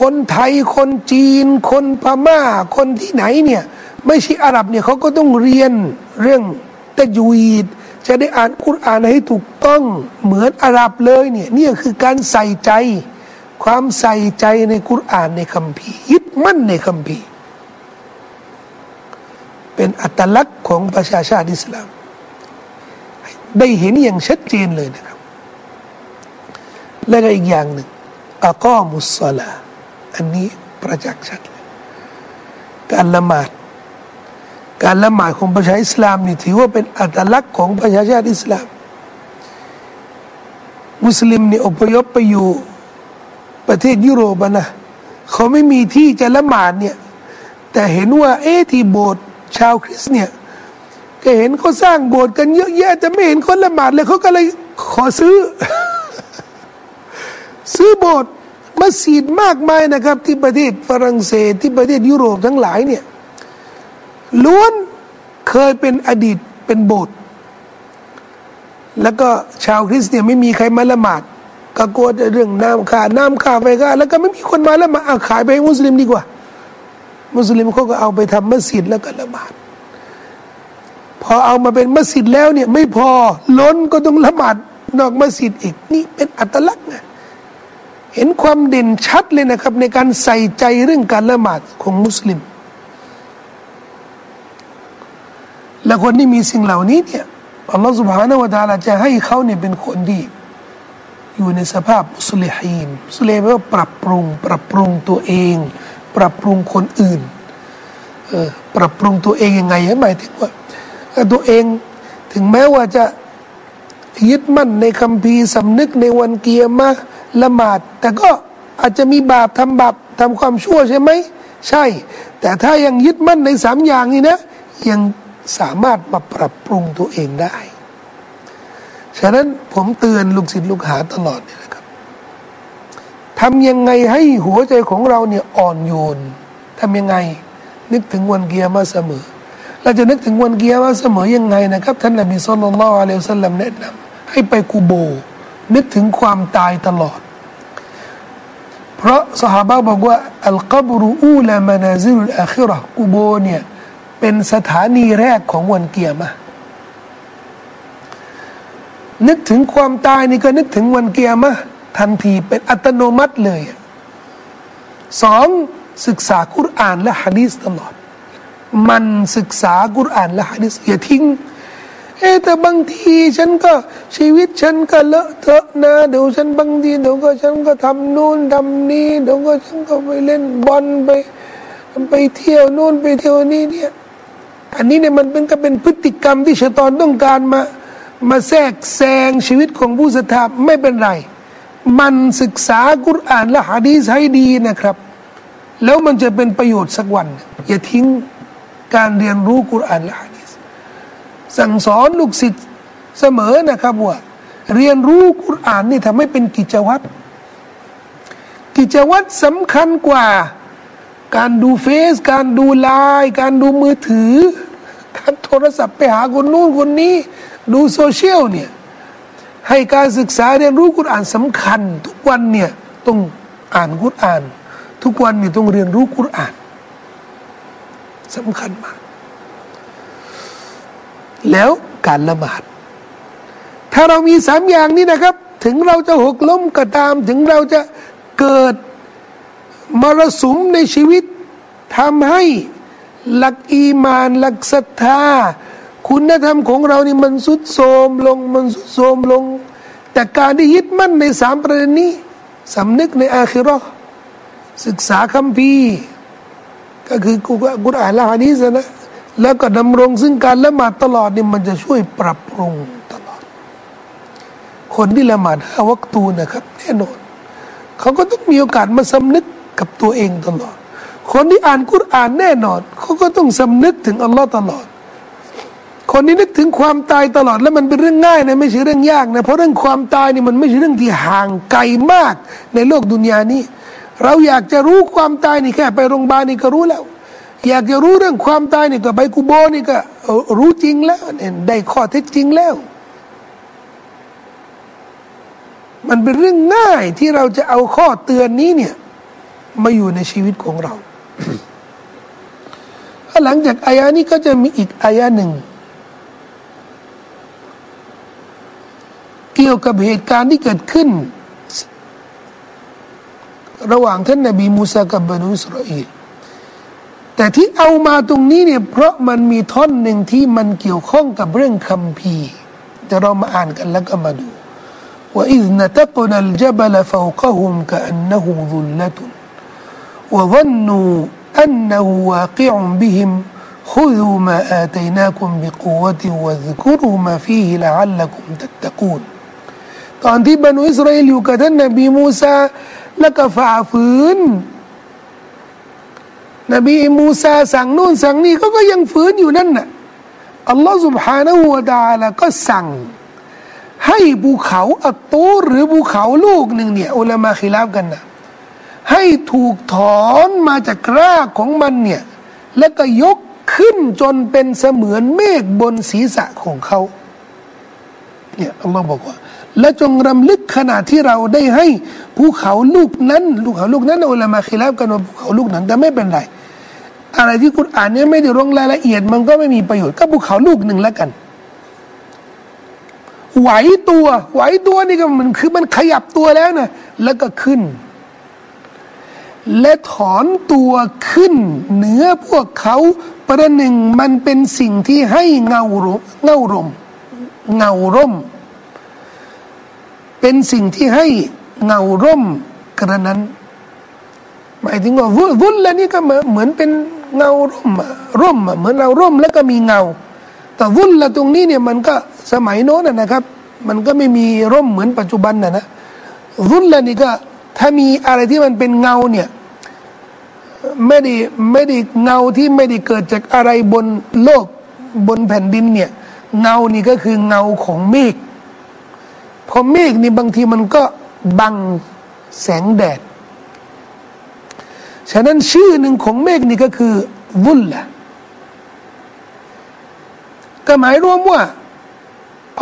คนไทยคนจีน คนพม่า คนที่ไหนเนี่ย ไม่ใช่อาหรับเนี่ยเขาก็ต้องเรียนเรื่องตะยูด จะได้อ่านคุรานให้ถูกต้องเหมือนอาหรับเลยเนี่ยนี่คือการใส่ใจ ความใส่ใจในคุรานในคำพียึดมั่นในคำพีเป็นอัตลักษณ์ของประชาชาติอิสลาม ได้เห็นอย่างชัดเจนเลยนะครับ และก็อีกอย่างหนึ่งอักอมุสลาอันนี้ประจักษ์ชัดเลยการละหมาด การละหมาดของประชาอิสลามนี่ถือว่าเป็นอัตลักษณ์ของประชาชาติอิสลาม มุสลิมนี่อพยพไปอยู่ประเทศยุโรปนะเขาไม่มีที่จะละหมาดเนี่ยแต่เห็นว่าเอ๊ที่โบสถ์ชาวคริสเนี่ยก็เห็นเขาสร้างโบสถ์กันเยอะแยะแต่ไม่เห็นคนละหมาดเลยเขาก็เลยขอซื้อ ซื้อโบสถ์มัสยิดมากมายนะครับ ที่ประเทศฝรั่งเศสที่ประเทศยุโรปทั้งหลายเนี่ย ล้วนเคยเป็นอดีตเป็นโบสถ์แล้วก็ชาวคริสเตียนไม่มีใครมาละหมาดก็กลัวเรื่องน้ำขาน้ำขาไฟขาแล้วก็ไม่มีคนมาละหมาดขายไปให้มุสลิมดีกว่า มุสลิมเขาก็เอาไปทำมัสยิดแล้วก็ละหมาดพอเอามาเป็นมัสยิดแล้วเนี่ยไม่พอล้นก็ต้องละหมาดนอกมัสยิดอีกนี่เป็นอัตลักษณ์ไงเห็นความเด่นชัดเลยนะครับ ในการใส่ใจเรื่องการละหมาดของมุสลิม และคนที่มีสิ่งเหล่านี้เนี่ยอัลลอฮฺสุบฮานาวะตาลาจะให้เขาเนี่ยเป็นคนที่อยู่ในสภาพมุสลิฮีนมุสลิมว่าปรับปรุง ปรับปรุงตัวเอง ปรับปรุงคนอื่นเออปรับปรุงตัวเองยังไงหมายถึงว่าตัวเองถึงแม้ว่าจะยึดมั่นในคำพีสำนึกในวันเกียร์มาละหมาด แต่ก็อาจจะมีบาปทำบาปทำความชั่วใช่ไหม ใช่ แต่ถ้ายังยึดมั่นในสามอย่างนี้นะยัง สามารถมาปรับปรุงตัวเองได้ ฉะนั้นผมเตือนลูกศิษย์ลูกหาตลอดเนี่ยนะครับทำยังไงให้หัวใจของเราเนี่ยอ่อนโยนทำยังไงนึกถึงวันเกียร์มาเสมอ เราจะนึกถึงวันเกียร์มาเสมอยังไงนะครับ ท่านนบีสุลต่านละอัลลอฮฺสัลลัมแนะนำให้ไปกูโบ นึกถึงความตายตลอด เพราะสหายบอกว่าอัลกับรูอูลามานาซิลอาคิรอกูโบเนี่ย เป็นสถานีแรกของวันเกียร์มานึกถึงความตายนี่ก็นึกถึงวันเกียร์มาทันทีเป็นอัตโนมัติเลยสองศึกษากุรอานและฮะดีสตลอด มันศึกษากุรอานและฮะดีสอย่าทิ้งเอ๊แต่บางทีฉันก็ชีวิตฉันก็เลอะเทอะนะเดี๋ยวฉันบางทีเดี๋ยวก็ฉันก็ทำนู่นทำนี่เดี๋ยวก็ฉันก็ไปเล่นบอลไป ไปเที่ยวนู่นไปเที่ยวนี่เนี่ย อันนี้เนี่ยมันเป็นก็เป็นพฤติกรรมที่ชะตอนต้องการมามาแทรกแซงชีวิตของผู้ศรัทธาไม่เป็นไร มันศึกษากุรอานและฮะดีให้ดีนะครับ แล้วมันจะเป็นประโยชน์สักวัน อย่าทิ้งการเรียนรู้กุรอานและฮะดีสั่งสอนลูกศิษย์เสมอนะครับว่าเรียนรู้กุรอานนี่ทำให้เป็นกิจวัตรกิจวัตรสำคัญกว่า การดูเฟซการดูไลน์การดูมือถือ การโทรศัพท์ไปหาคนนู้นคนนี้ ดูโซเชียลเนี่ยให้การศึกษาเรียนรู้กุรอ่านสำคัญ ทุกวันเนี่ยต้องอ่านกุรอ่าน ทุกวันเนี่ยต้องเรียนรู้กุรอ่านสำคัญมาก แล้วการละหมาด ถ้าเรามีสามอย่างนี้นะครับ ถึงเราจะหกล้มก็ตาม ถึงเราจะเกิด มรสุมในชีวิตทำให้หลักอีมาน หลักศรัทธา คุณธรรมของเรานี่มันสุดโทมลงมันสุดโทมลง แต่การที่ยึดมั่นในสามประเด็นนี้สำนึกในอาคิรอศึกษาคัมภีร์ก็คือกุรอานละฮะดีษนะแล้วก็ดำรงซึ่งการละหมาดตลอดนี่มันจะช่วยปรับปรุงตลอด คนที่ละหมาดห้าวัตูนะครับ แน่นอนเขาก็ต้องมีโอกาสมาสำนึก กับตัวเองตลอด คนที่อ่านกุรอานแน่นอนเขาก็ต้องสำนึกถึงอัลลอฮ์ตลอด คนที่นึกถึงความตายตลอดแล้วมันเป็นเรื่องง่ายนะไม่ใช่เรื่องยากนะเพราะเรื่องความตายนี่มันไม่ใช่เรื่องที่ห่างไกลมากในโลกดุนยานี้ เราอยากจะรู้ความตายนี่แค่ไปโรงพยาบาลนี่ก็รู้แล้วอยากจะรู้เรื่องความตายนี่ก็ไปกูโบนี่ก็รู้จริงแล้วได้ข้อเท็จจริงแล้ว มันเป็นเรื่องง่ายที่เราจะเอาข้อเตือนนี้เนี่ย มาอยู่ในชีวิตของเรา หลังจากอายานี้ก็จะมีอีกอายาหนึ่ง เกี่ยวกับเหตุการณ์ที่เกิดขึ้น ระหว่างท่านนบีมูซากับบรรดอิสราเอลแต่ที่เอามาตรงนี้เนี่ยเพราะมันมีท่อนหนึ่งที่มันเกี่ยวข้องกับเรื่องคำพีจะเรามาอ่านกันแล้วก็มาดูว่าอิ ن น ت ق ن ล الجبل فوقهم كأنه ظلة وظنوا أنه واقع بهم خذوا ما آتيناكم بقوة واذكروا ما فيه لعلكم تتقون ตอนที่บรรดอิสราเอลอยู่กับท่านนบีมูซาแล้วก็ฝ่าฝืนนบีมูซาสั่งนู่นสั่งนี่เขาก็ยังฝืนอยู่นั่นน่ะอัลลอฮฺ سبحانه และ تعالى ก็สั่ง ให้ภูเขาอัตตูหรือภูเขาลูกหนึ่งเนี่ยอุลามาคิลาบกันนะ ให้ถูกถอนมาจากรากของมันเนี่ย แล้วก็ยกขึ้นจนเป็นเสมือนเมฆบนศีรษะของเขาเนี่ยอัลลอฮ์บอกว่า และจงรำลึกขณะที่เราได้ให้ภูเขาลูกนั้นภูเขาลูกนั้นอุลามาคิลาบกันว่าภูเขาลูกนั้นแต่ไม่เป็นไร อะไรที่คุณอ่านเนี่ยไม่ได้ลงรายละเอียด มันก็ไม่มีประโยชน์ก็ภูเขาลูกหนึ่งแล้วกันไหวตัวไหวตัวนี่ก็มันคือมันขยับตัวแล้วนะแล้วก็ขึ้น และถอนตัวขึ้น เหนือพวกเขาประหนึ่งมันเป็นสิ่งที่ให้เงารมเงารมเงาร่ม เป็นสิ่งที่ให้เงาร่มกระนั้น หมายถึงว่าวุ้นแล้วนี่ก็เหมือนเป็นเงาร่มร่มเหมือนเราร่มแล้วก็มีเงา แต่วุ้นละตรงนี้เนี่ยมันก็สมัยโน้นนะครับ มันก็ไม่มีร่มเหมือนปัจจุบันนะนะวุ้นละนี่ก็ถ้ามีอะไรที่มันเป็นเงาเนี่ย ไม่ได้ไม่ได้เงาที่ไม่ได้เกิดจากอะไรบนโลกบนแผ่นดินเนี่ย เงานี่ก็คือเงาของเมฆพอเมฆนี่บางทีมันก็บังแสงแดด ฉะนั้นชื่อหนึ่งของเมฆนี่ก็คือวุลละก็หมายรวมว่า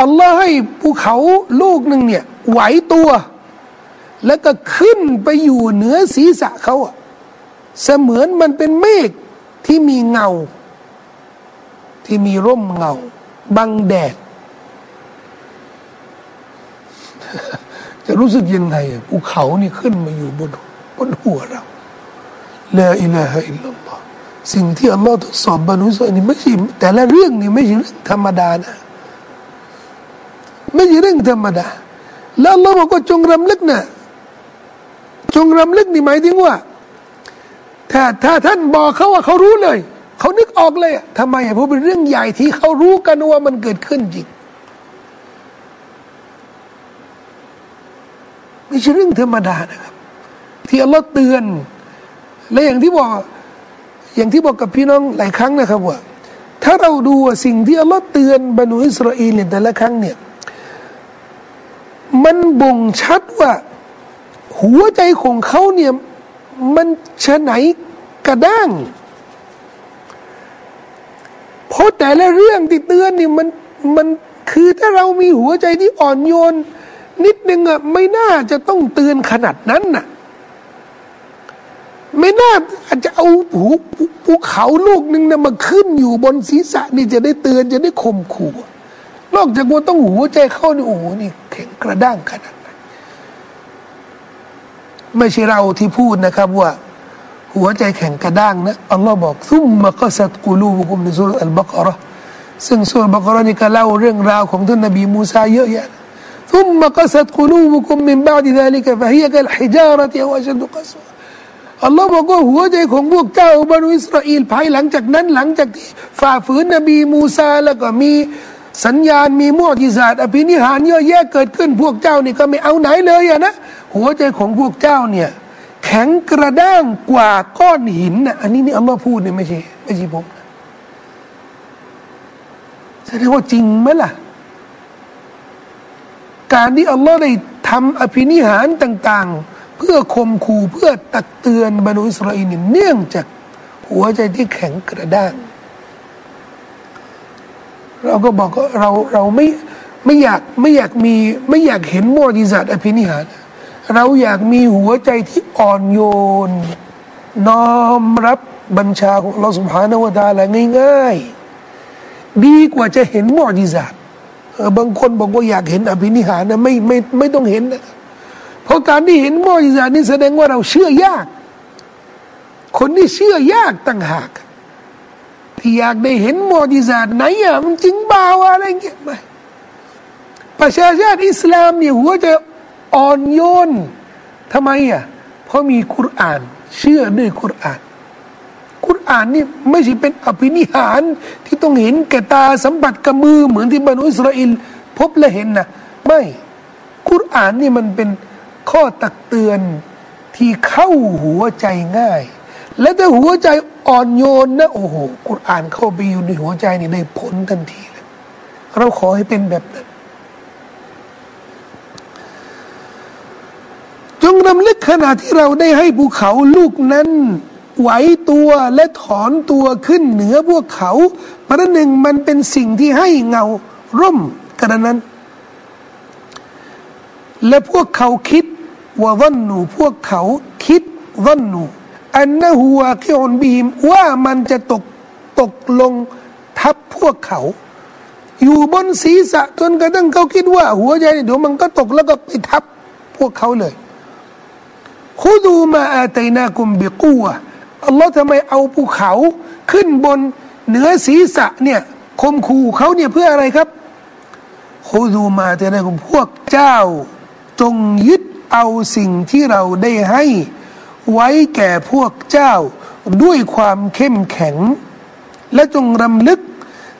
อัลลอฮ์ให้ภูเขาลูกหนึ่งเนี่ยไหวตัว แล้วก็ขึ้นไปอยู่เหนือศีรษะเขาอะ เสมือนมันเป็นเมฆที่มีเงา ที่มีร่มเงา บังแดด จะรู้สึกยังไงภูเขานี่ขึ้นมาอยู่บนบนหัวเราลาอิลาฮะอิลลัลลอฮสิ่งที่อัลลอฮ์ทดสอบบรรลุสนี่ไม่ใช่แต่ละเรื่องนี่ไม่ใช่เรื่องธรรมดานะ ไม่ใช่เรื่องธรรมดา แล้วเราบอกว่าจงรำลึกนะจงรำลึกนี่หมายถึงว่า ถ้าถ้าท่านบอกเขาว่าเขารู้เลย เขานึกออกเลยทำไมเพราะเป็นเรื่องใหญ่ที่เขารู้กันว่ามันเกิดขึ้นจริงไม่ใช่เรื่องธรรมดานะครับ ที่อัลลอฮ์เตือน และอย่างที่บอก อย่างที่บอกกับพี่น้องหลายครั้งนะครับว่า ถ้าเราดูสิ่งที่อัลลอฮ์เตือนบรรดอิสราเอลแต่ละครั้งเนี่ยมันบ่งชัดว่า หัวใจของเขาเนี่ย มันชะไหนกระด้าง เพราะแต่ละเรื่องที่เตือนนี่มันมันคือถ้าเรามีหัวใจที่อ่อนโยน นิดนึงอะไม่น่าจะต้องเตือนขนาดนั้นน่ะ ไม่น่าอาจจะเอาหูภูเขาลูกหนึ่งนะมาขึ้นอยู่บนศีรษะนี่จะได้เตือนจะได้ข่มขู่นอกจากว่าต้องหัวใจเข้านี่โอ้โหนี่แข็งกระด้างขนาด ไม่ใช่เราที่พูดนะครับว่า หัวใจแข็งกระด้างนะอัลลอฮ์บอกซุ่มมาก็สัตกูลูบุคุมในสุรอัลบากระซึ่งสุรบักระนี่ก็เล่าเรื่องราวของท่านนบีมูซาเยอะแยะ ثم قست قلوبكم من بعد ذلك فهي كالحجارة أو أشد قسوة อัลลอฮ์บอกว่าหัวใจของพวกเจ้าบรรดอิสราเอลภายหลังจากนั้นหลังจากที่ฝ่าฝืนนบีมูซาแล้วก็มี สัญญาณมี معجزات อภินิหารเยอะแยะเกิดขึ้นพวกเจ้านี่ก็ไม่เอาไหนเลยอะนะหัวใจของพวกเจ้าเนี่ยแข็งกระด้างกว่าก้อนหินนะอันนี้นี่อัลลอฮ์พูดเนี่ยไม่ใช่ไม่ใช่ผมแสดงว่าจริงไหมล่ะ การที่อัลลอฮ์ได้ทำอภินิหารต่าง ๆ เพื่อคมขู่เพื่อตักเตือนบรรดอิสราเอลเนื่องจากหัวใจที่แข็งกระด้าง เราก็บอกว่าเราเราไม่ไม่อยากไม่อยากมีไม่อยากเห็นมอจิซัตอภินิหาร เราอยากมีหัวใจที่อ่อนโยน น้อมรับบัญชาของเราสุภานวดาละง่าย ๆ ดีกว่าจะเห็นมอจิซัตบางคนบอกว่าอยากเห็นอภินิหารนะไม่ไม่ไม่ต้องเห็นนะเพราะการที่เห็นมอจิซัตนี่แสดงว่าเราเชื่อยาก คนที่เชื่อยากต่างหาก ที่อยากได้เห็นมอจิซาตไหนอะมันจริงบ่าอะไรเงี้ยไม่ประชาชาติอิสลามเนี่ยหัวจะอ่อนโยนทำไมอะเพราะมีคุราน เชื่อด้วยคุราน คุรานนี่ไม่ใช่เป็นอภินิหารที่ต้องเห็นแก่ตาสัมผัสกับมือเหมือนที่บรรดอิสราเอลพบและเห็นนะไม่คุรานนี่มันเป็นข้อตักเตือนที่เข้าหัวใจง่าย และถ้าหัวใจ อ่อนโยนนะโอ้โหกุรอานเข้าไปอยู่ในหัวใจนี่ได้ผลทันทีเลยเราขอให้เป็นแบบนั้นจงรำลึกขณะที่เราได้ให้ภูเขาลูกนั้น ไหวตัวและถอนตัวขึ้นเหนือพวกเขาประหนึ่งมันเป็นสิ่งที่ให้เงาร่มกระนั้น และพวกเขาคิดว่าวันหนูพวกเขาคิดวันหนู อันนหัวคิอนบีมว่ามันจะตกตกลงทับพวกเขา อยู่บนศีรษะจนกระทั่งเขาคิดว่า หัวใจเดี๋ยวมันก็ตกแล้วก็ไปทับพวกเขาเลยคุดูมาอาตัยนากุมบิกัวอัลลอฮ์ทำไมเอาภูเขาขึ้นบนเหนือศีรษะเนี่ยคมคู่เขาเนี่ยเพื่ออะไรครับคุดูมาอาตัยนากุมพวกเจ้า จงยึดเอาสิ่งที่เราได้ให้ ไว้แก่พวกเจ้าด้วยความเข้มแข็ง และจงรำลึก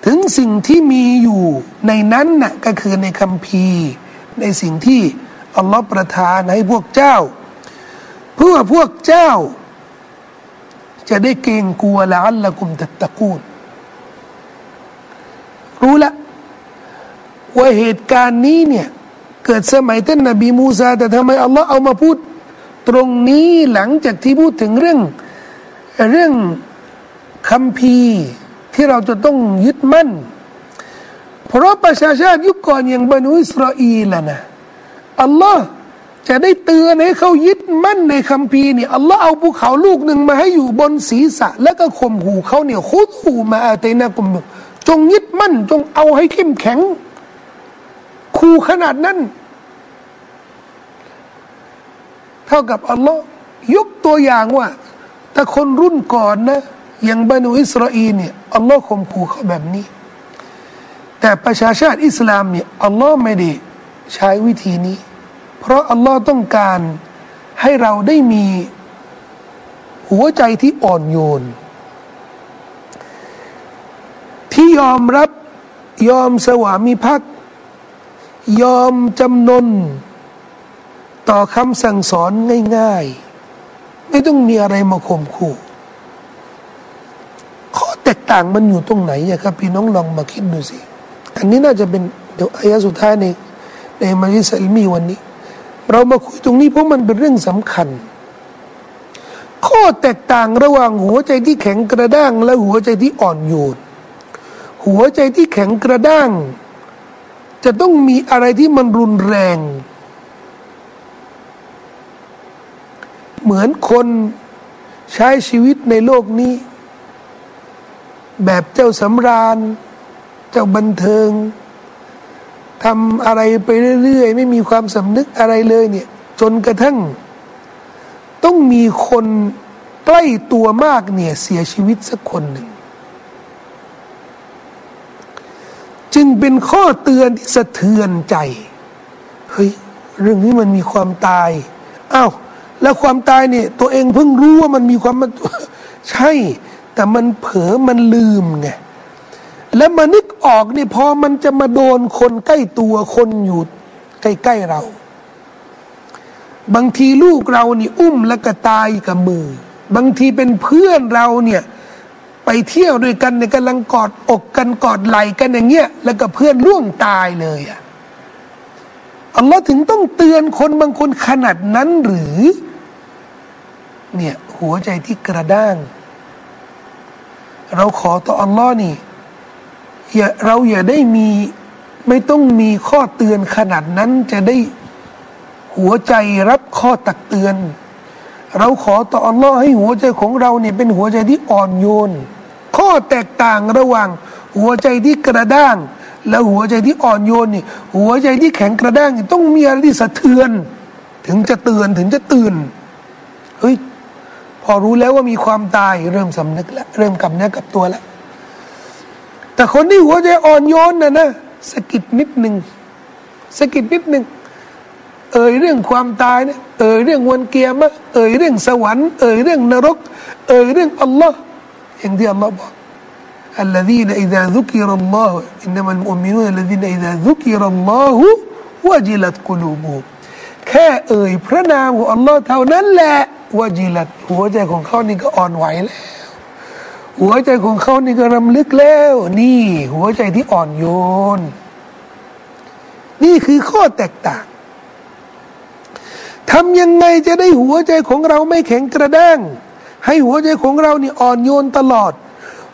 ถึงสิ่งที่มีอยู่ในนั้นน่ะก็คือในคำพีในสิ่งที่อัลลอฮฺประทานให้พวกเจ้า เพื่อพวกเจ้า จะได้เกรงกลัวละอัลละกุมตัตตะกูลรู้ละว่าเหตุการณ์นี้เนี่ย เกิดสมัยท่านนบีมูซาแต่ทำไมอัลลอฮ์เอามาพูด ตรงนี้หลังจากที่พูดถึงเรื่อง เรื่องคำพีที่เราจะต้องยึดมั่น เพราะประชาชาติยุคก่อนอย่างบรรดอิสราเอลนะอัลลอฮ์จะได้เตือนให้เขายึดมั่นในคำพีนี่อัลลอฮ์เอาภูเขาลูกหนึ่งมาให้อยู่บนศีรษะ แล้วก็ข่มหูเขาเนี่ยคุดหูมาอาเตนะกุมจงยึดมั่น จงเอาให้เข้มแข็ง คูขนาดนั้น เท่ากับอัลลอฮ์ยกตัวอย่างว่าถ้าคนรุ่นก่อนนะอย่างบรรดอิสราเอลเนี่ยอัลลอฮ์ข่มขู่เขาแบบนี้ แต่ประชาชาติอิสลามเนี่ยอัลลอฮ์ไม่ได้ใช้วิธีนี้ เพราะอัลลอฮ์ต้องการให้เราได้มีหัวใจที่อ่อนโยน ที่ยอมรับยอมสวามิภักดิ์ยอมจำนน ต่อคำสั่งสอนง่ายๆ ไม่ต้องมีอะไรมาข่มขู่ข้อแตกต่างมันอยู่ตรงไหนอะครับ พี่น้องลองมาคิดดูสิ อันนี้น่าจะเป็นเดี๋ยวอายะสุดท้ายในในมาริสัลมีวันนี้ เรามาคุยตรงนี้เพราะมันเป็นเรื่องสำคัญ ข้อแตกต่างระหว่างหัวใจที่แข็งกระด้าง และหัวใจที่อ่อนโยนหัวใจที่แข็งกระด้าง จะต้องมีอะไรที่มันรุนแรง เหมือนคนใช้ชีวิตในโลกนี้ แบบเจ้าสำราญ เจ้าบันเทิงทำอะไรไปเรื่อยๆ ไม่มีความสำนึกอะไรเลยเนี่ย จนกระทั่ง ต้องมีคนใกล้ตัวมากเนี่ยเสียชีวิตสักคนหนึ่ง จึงเป็นข้อเตือนที่สะเทือนใจ เฮ้ย เรื่องนี้มันมีความตายอ้าว แล้วความตายเนี่ย ตัวเองเพิ่งรู้ว่ามันมีความมันใช่ แต่มันเผลอมันลืมไงแล้วมานึกออกเนี่ยพอมันจะมาโดนคนใกล้ตัวคนอยู่ใกล้ๆเรา บางทีลูกเรานี่อุ้มแล้วก็ตายกับมือ บางทีเป็นเพื่อนเราเนี่ยไปเที่ยวด้วยกันเนี่ยกำลังกอดอกกันกอดไหลกันอย่างเงี้ยแล้วก็เพื่อนร่วงตายเลยอะอัลลอฮ์ถึงต้องเตือนคนบางคนขนาดนั้นหรือ เนี่ยหัวใจที่กระด้าง เราขอต่ออัลลอฮ์นี่อย่าเราอย่าได้มีไม่ต้องมีข้อเตือนขนาดนั้นจะได้หัวใจรับข้อตักเตือน เราขอต่ออัลลอฮ์ให้หัวใจของเราเนี่ยเป็นหัวใจที่อ่อนโยน ข้อแตกต่างระหว่าง หัวใจที่กระด้าง และหัวใจที่อ่อนโยนนี่หัวใจที่แข็งกระด้างต้องมีอะไรที่สะเทือน ถึงจะเตือนถึงจะตื่นเฮ้ย อรู้แล้วว่ามีความตายเริ่มสำนึกแล้วเริ่มกับเนื้อกับตัวแล้วแต่คนที่หัวใจอ่อนโยนน่ะนะสะกิดนิดหนึ่งสะกิดนิดหนึ่งเอ่ยเรื่องความตายเนี่ยเอ่ยเรื่องวันเกียร์มะเอ่ยเรื่องสวรรค์เอ่ยเรื่องนรก เอ่ยเรื่องอัลลอฮ์อย่างที่อัลลอฮ์บอก الذين إذا ذكر الله إنما المؤمنون الذين إذا ذكر الله وجلت قلوبهم แค่เอ่ยพระนามของอัลลอฮ์เท่านั้นแหละ ว่าจิลัดหัวใจของเขานี่ก็อ่อนไหวแล้วหัวใจของเขานี่ก็รำลึกแล้ว นี่ หัวใจที่อ่อนโยน นี่คือข้อแตกต่างทำยังไงจะได้หัวใจของเราไม่แข็งกระด้าง ให้หัวใจของเราเนี่ยอ่อนโยนตลอด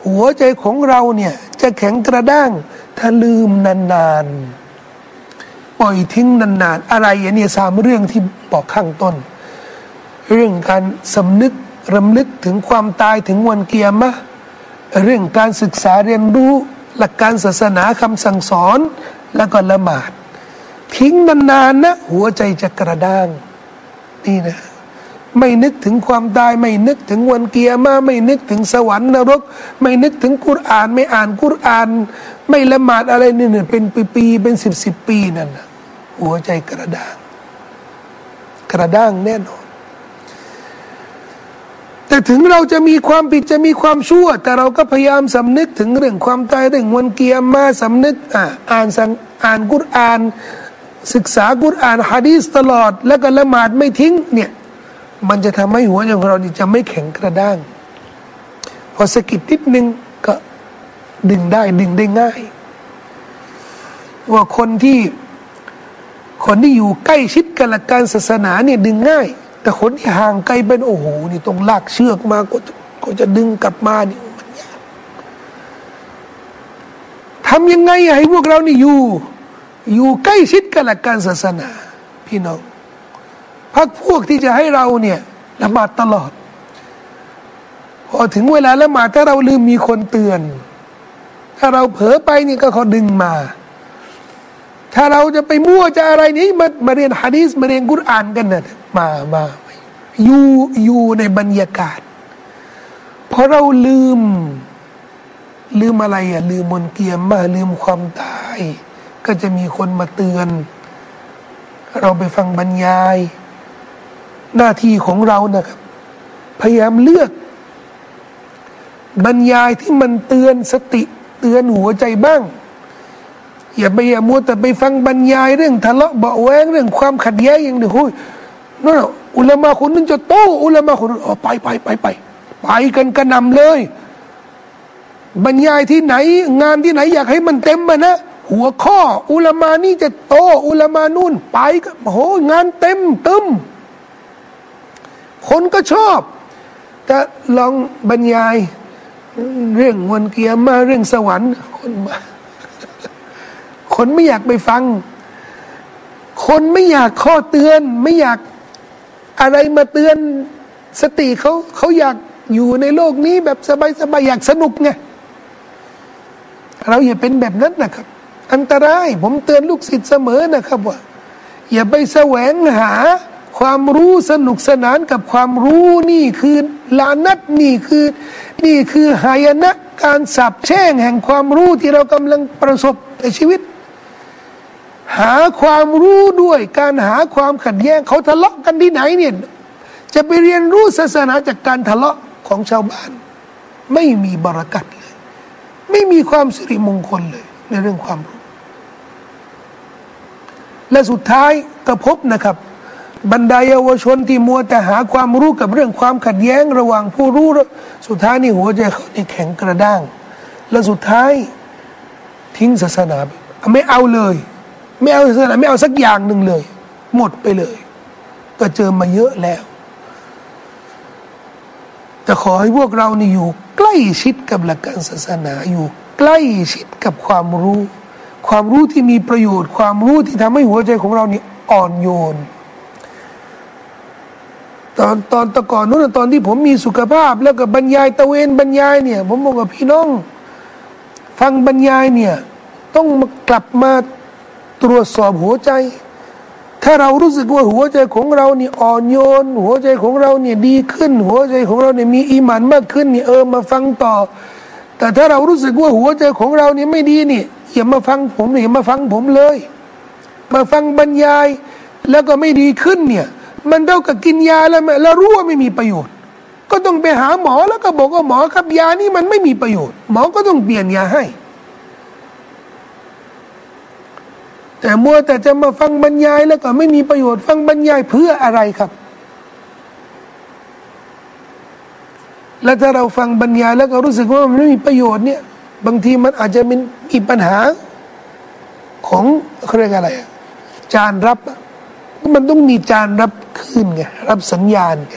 หัวใจของเราเนี่ยจะแข็งกระด้าง ถ้าลืมนานๆ ปล่อยทิ้งนานๆ อะไรอย่างนี้สามเรื่องที่บอกข้างต้น เรื่องการสำนึกรำลึกถึงความตายถึงวันเกียรมะเรื่องการศึกษาเรียนรู้หลักการศาสนาคำสั่งสอนแล้วก็ละหมาด ทิ้งนานๆนะหัวใจจะกระด้าง นี่นะ ไม่นึกถึงความตาย ไม่นึกถึงวันเกียร์มาไม่นึกถึงสวรรค์นรก ไม่นึกถึงกุรอาน ไม่อ่านกุรอาน ไม่ละหมาดอะไรนี่เนี่ยเป็นปีๆเป็นสิบสิบปีนั่นนะหัวใจกระด้าง กระด้างแน่นอน แต่ถึงเราจะมีความผิดจะมีความชั่ว แต่เราก็พยายามสำนึกถึงเรื่องความตายเรื่องวันเกียร์มาสำนึกอ่าอ่านสังอ่านกุรอาน ศึกษากุรอานฮะดีสตลอด แล้วก็ละหมาดไม่ทิ้งเนี่ยมันจะทำให้หัวใจของเราจะไม่แข็งกระด้าง พอสะกิดนิดนึงก็ดึงได้ดึงได้ง่าย ว่าคนที่คนที่อยู่ใกล้ชิดกับหลักการศาสนาเนี่ยดึงง่าย แต่คนที่ห่างไกลเป็นโอ้โหนี่ต้องลากเชือกมาก็ก็จะดึงกลับมานี่มันยากทำยังไงให้พวกเรานี่อยู่ อยู่ใกล้ชิดกับหลักการศาสนา พี่น้องพักพวกที่จะให้เราเนี่ยละหมาดตลอด พอถึงเวลาละหมาดถ้าเราลืมมีคนเตือน ถ้าเราเผลอไปนี่ก็เขาดึงมา ถ้าเราจะไปมั่วจะอะไรนี้มามาเรียนฮะดีสมาเรียนกุรอานกันนะ มามาอยู่อยู่ในบรรยากาศ เพอเราลืม ลืมอะไรอะลืมมนเกียมมาลืมความตาย ก็จะมีคนมาเตือน เราไปฟังบรรยาย หน้าที่ของเรานะครับ พยายามเลือก บรรยายที่มันเตือนสติ เตือนหัวใจบ้างอย่าไปอย่ามัวแต่ไปฟังบรรยายเรื่องทะเลาะเบาแวงเรื่องความขัดแย้งอย่างเดียวโอ้ย นั่นอุลามะคนนึงจะโต้อุลามะคนนึงอ๋อไปไปไปไปไปกันกระนำเลย บรรยายที่ไหน งานที่ไหนอยากให้มันเต็มมานะหัวข้อ อุลามานี่จะโต อุลามานู่น ไปก็โหงานเต็มตึมคนก็ชอบ แต่ลองบรรยาย เรื่องวันเกียร์มาเรื่องสวรรค์ คนมาคนไม่อยากไปฟัง คนไม่อยากข้อเตือน ไม่อยาก อะไรมาเตือนสติเขาเขาอยากอยู่ในโลกนี้แบบสบายๆอยากสนุกไงเราอย่าเป็นแบบนั้นนะครับ อันตรายผมเตือนลูกศิษย์เสมอนะครับว่า อย่าไปแสวงหาความรู้สนุกสนานกับความรู้นี่คือลานัตนี่คือนี่คือหายนะการสับแช่งแห่งความรู้ที่เรากำลังประสบในชีวิต หาความรู้ด้วย การหาความขัดแย้งเขาทะเลาะกันที่ไหนเนี่ยจะไปเรียนรู้ศาสนาจากการทะเลาะของชาวบ้าน ไม่มีบรารักัดเลย ไม่มีความสิริมงคลเลย ในเรื่องความรู้ และสุดท้ายก็พบนะครับ บรรดาเยาวชนที่มัวแต่หาความรู้กับเรื่องความขัดแย้งระหว่างผู้รู้ สุดท้ายนี่หัวใจเขาแข็งกระด้าง และสุดท้ายทิ้งศาสนาไม่เอาเลย ไม่เอาศาสนาไม่เอาสักอย่างหนึ่งเลย หมดไปเลย ก็เจอมาเยอะแล้ว แต่ขอให้พวกเรานี่อยู่ ใกล้ชิดกับหลักการศาสนาอยู่ ใกล้ชิดกับความรู้ ความรู้ที่มีประโยชน์ ความรู้ที่ทำให้หัวใจของเรานี่อ่อนโยนตอนตอนตะก่อนนู้นตอนที่ผมมีสุขภาพ แล้วก็บรรยายตะเวนบรรยายเนี่ย ผมบอกกับพี่น้อง ฟังบรรยายเนี่ย ต้องกลับมา ตรวจสอบหัวใจ ถ้าเรารู้สึกว่าหัวใจของเราเนี่อ่อนโยน หัวใจของเราเนี่ยดีขึ้น หัวใจของเราเนี่ยมีอิมานมากขึ้นเนี่ยเออมาฟังต่อ แต่ถ้าเรารู้สึกว่าหัวใจของเราเนี่ยไม่ดีเนี่ยอย่ามาฟังผมอย่ามาฟังผมเลย มาฟังบรรยาย แล้วก็ไม่ดีขึ้นเนี่ยมันเท่ากับกินยาแล้วแล้วรู้ว่าไม่มีประโยชน์ ก็ต้องไปหาหมอแล้วก็บอกว่าหมอครับยานี่มันไม่มีประโยชน์ หมอก็ต้องเปลี่ยนยาให้ แต่มัวแต่จะมาฟังบรรยาย แล้วก็ไม่มีประโยชน์ฟังบรรยายเพื่ออะไรครับ แล้วถ้าเราฟังบรรยายแล้วก็รู้สึกว่ามันไม่มีประโยชน์เนี่ย บางทีมันอาจจะเป็นมีปัญหาของเรียกอะไร จานรับ มันต้องมีจานรับขึ้นไงรับสัญญาณไง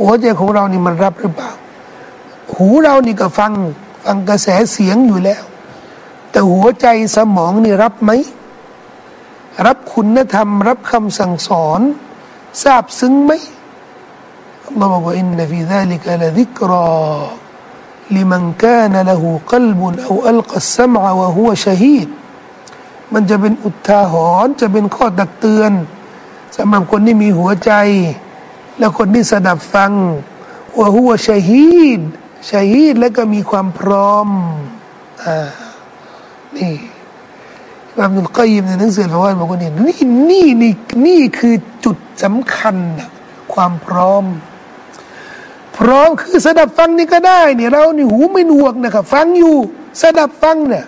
หัวใจของเรานี่มันรับหรือเปล่า หูเรานี่ก็ฟังฟังกระแสเสียงอยู่แล้ว แต่หัวใจสมองนี่รับไหม รับคุณธรรม รับคำสั่งสอนทราบซึ้งไหมอัลลอฮ์บอกว่าอินนฟีซาลิกะลดิกรอ لمن كان له قلب أو ألقى السمع وهو شهيد มันจะเป็นอุทาหรณ์จะเป็นข้อตักเตือนสำหรับคนที่มีหัวใจ และคนที่สดับฟังว่าหัวชาฮีดชาฮีดแล้วก็มีความพร้อมอ่านี่ อับดุลกยิมในหนังสือฟาวาบอกว่านี่นี่นี่นี่นี่คือจุดสำคัญนะความพร้อม พร้อมคือสดับฟังนี่ก็ได้เนี่ยเรานี่หูไม่หนวกนะครับฟังอยู่สดับฟังเนี่ย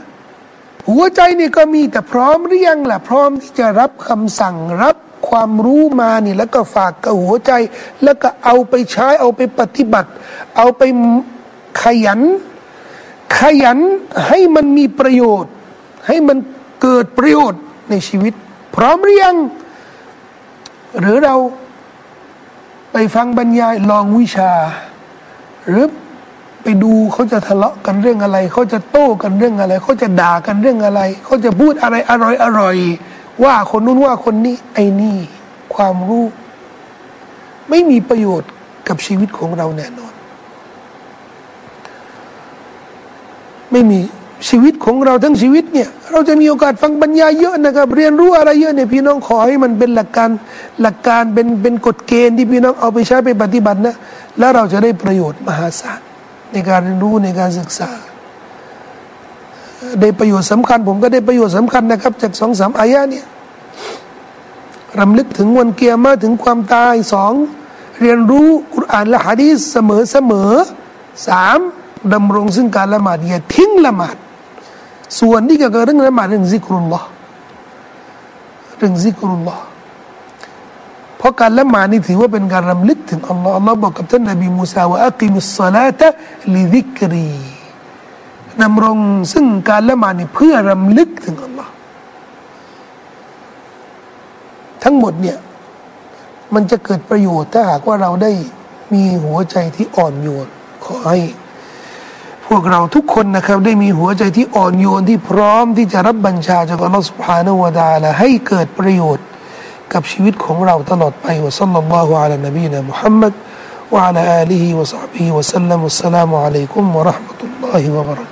หัวใจนี่ก็มีแต่พร้อมหรือยังล่ะพร้อมที่จะรับคำสั่งรับความรู้มานี่แล้วก็ฝากกับหัวใจ แล้วก็เอาไปใช้เอาไปปฏิบัติ เอาไปขยัน ขยันให้มันมีประโยชน์ ให้มัน เกิดประโยชน์ในชีวิต พร้อมหรือยัง หรือเราไปฟังบรรยายลองวิชา หรือไปดูเขาจะทะเลาะกันเรื่องอะไรเขาจะโต้กันเรื่องอะไรเขาจะด่ากันเรื่องอะไรเขาจะพูดอะไรอร่อยอร่อยว่าคนนู้นว่าคนนี้ไอ้นี่ ความรู้ ไม่มีประโยชน์กับชีวิตของเราแน่นอน ไม่มี ชีวิตของเราทั้งชีวิตเนี่ยเราจะมีโอกาสฟังบรรยายเยอะนะครับ เรียนรู้อะไรเยอะเนี่ยพี่น้องขอให้มันเป็นหลักการหลักการเป็นเป็นกฎเกณฑ์ที่พี่น้องเอาไปใช้ไปปฏิบัตินะแล้วเราจะได้ประโยชน์มหาศาลในการเรียนรู้ในการศึกษา ได้ประโยชน์สำคัญ ผมก็ได้ประโยชน์สำคัญนะครับ จากสองสามอายะเนี่ยรำลึกถึงวันเกียร์มาถึงความตายสองเรียนรู้กุรอานและฮะดีเสมอเสมอสามดำรงซึ่งการละหมาดอย่าทิ้งละหมาด ส่วนที่เกี่ยวกับเรื่องละหมาดเรื่องซิกรุลลอฮ์เรื่องซิกรุลลอฮ์เพราะการละหมาดนี่ถือว่าเป็นการรำลึกถึงอัลลอฮ์อัลลอฮ์บอกกับท่านนบีมูซาว่าอักิมุสซาลาตะลิซิกรีดำรงซึ่งการละหมาดนี่เพื่อรำลึกถึงอัลลอฮ์ทั้งหมดเนี่ยมันจะเกิดประโยชน์ถ้าหากว่าเราได้มีหัวใจที่อ่อนโยนขอให้ พวกเราทุกคนนะครับ ได้มีหัวใจที่อ่อนโยนที่พร้อมที่จะรับบัญชาจากอัลลอฮฺสุบฮานาวะดาละให้เกิดประโยชน์กับชีวิตของเราตลอดไปวะสัลลัลลอฮุอะลัยนบีนะมุฮัมมัดวะอะลัยอาลีฮิวะสาบีวะสัลลัมวะสลามุอะลัยกุมวะราะห์มะตุลลอฮิวะบะเราะ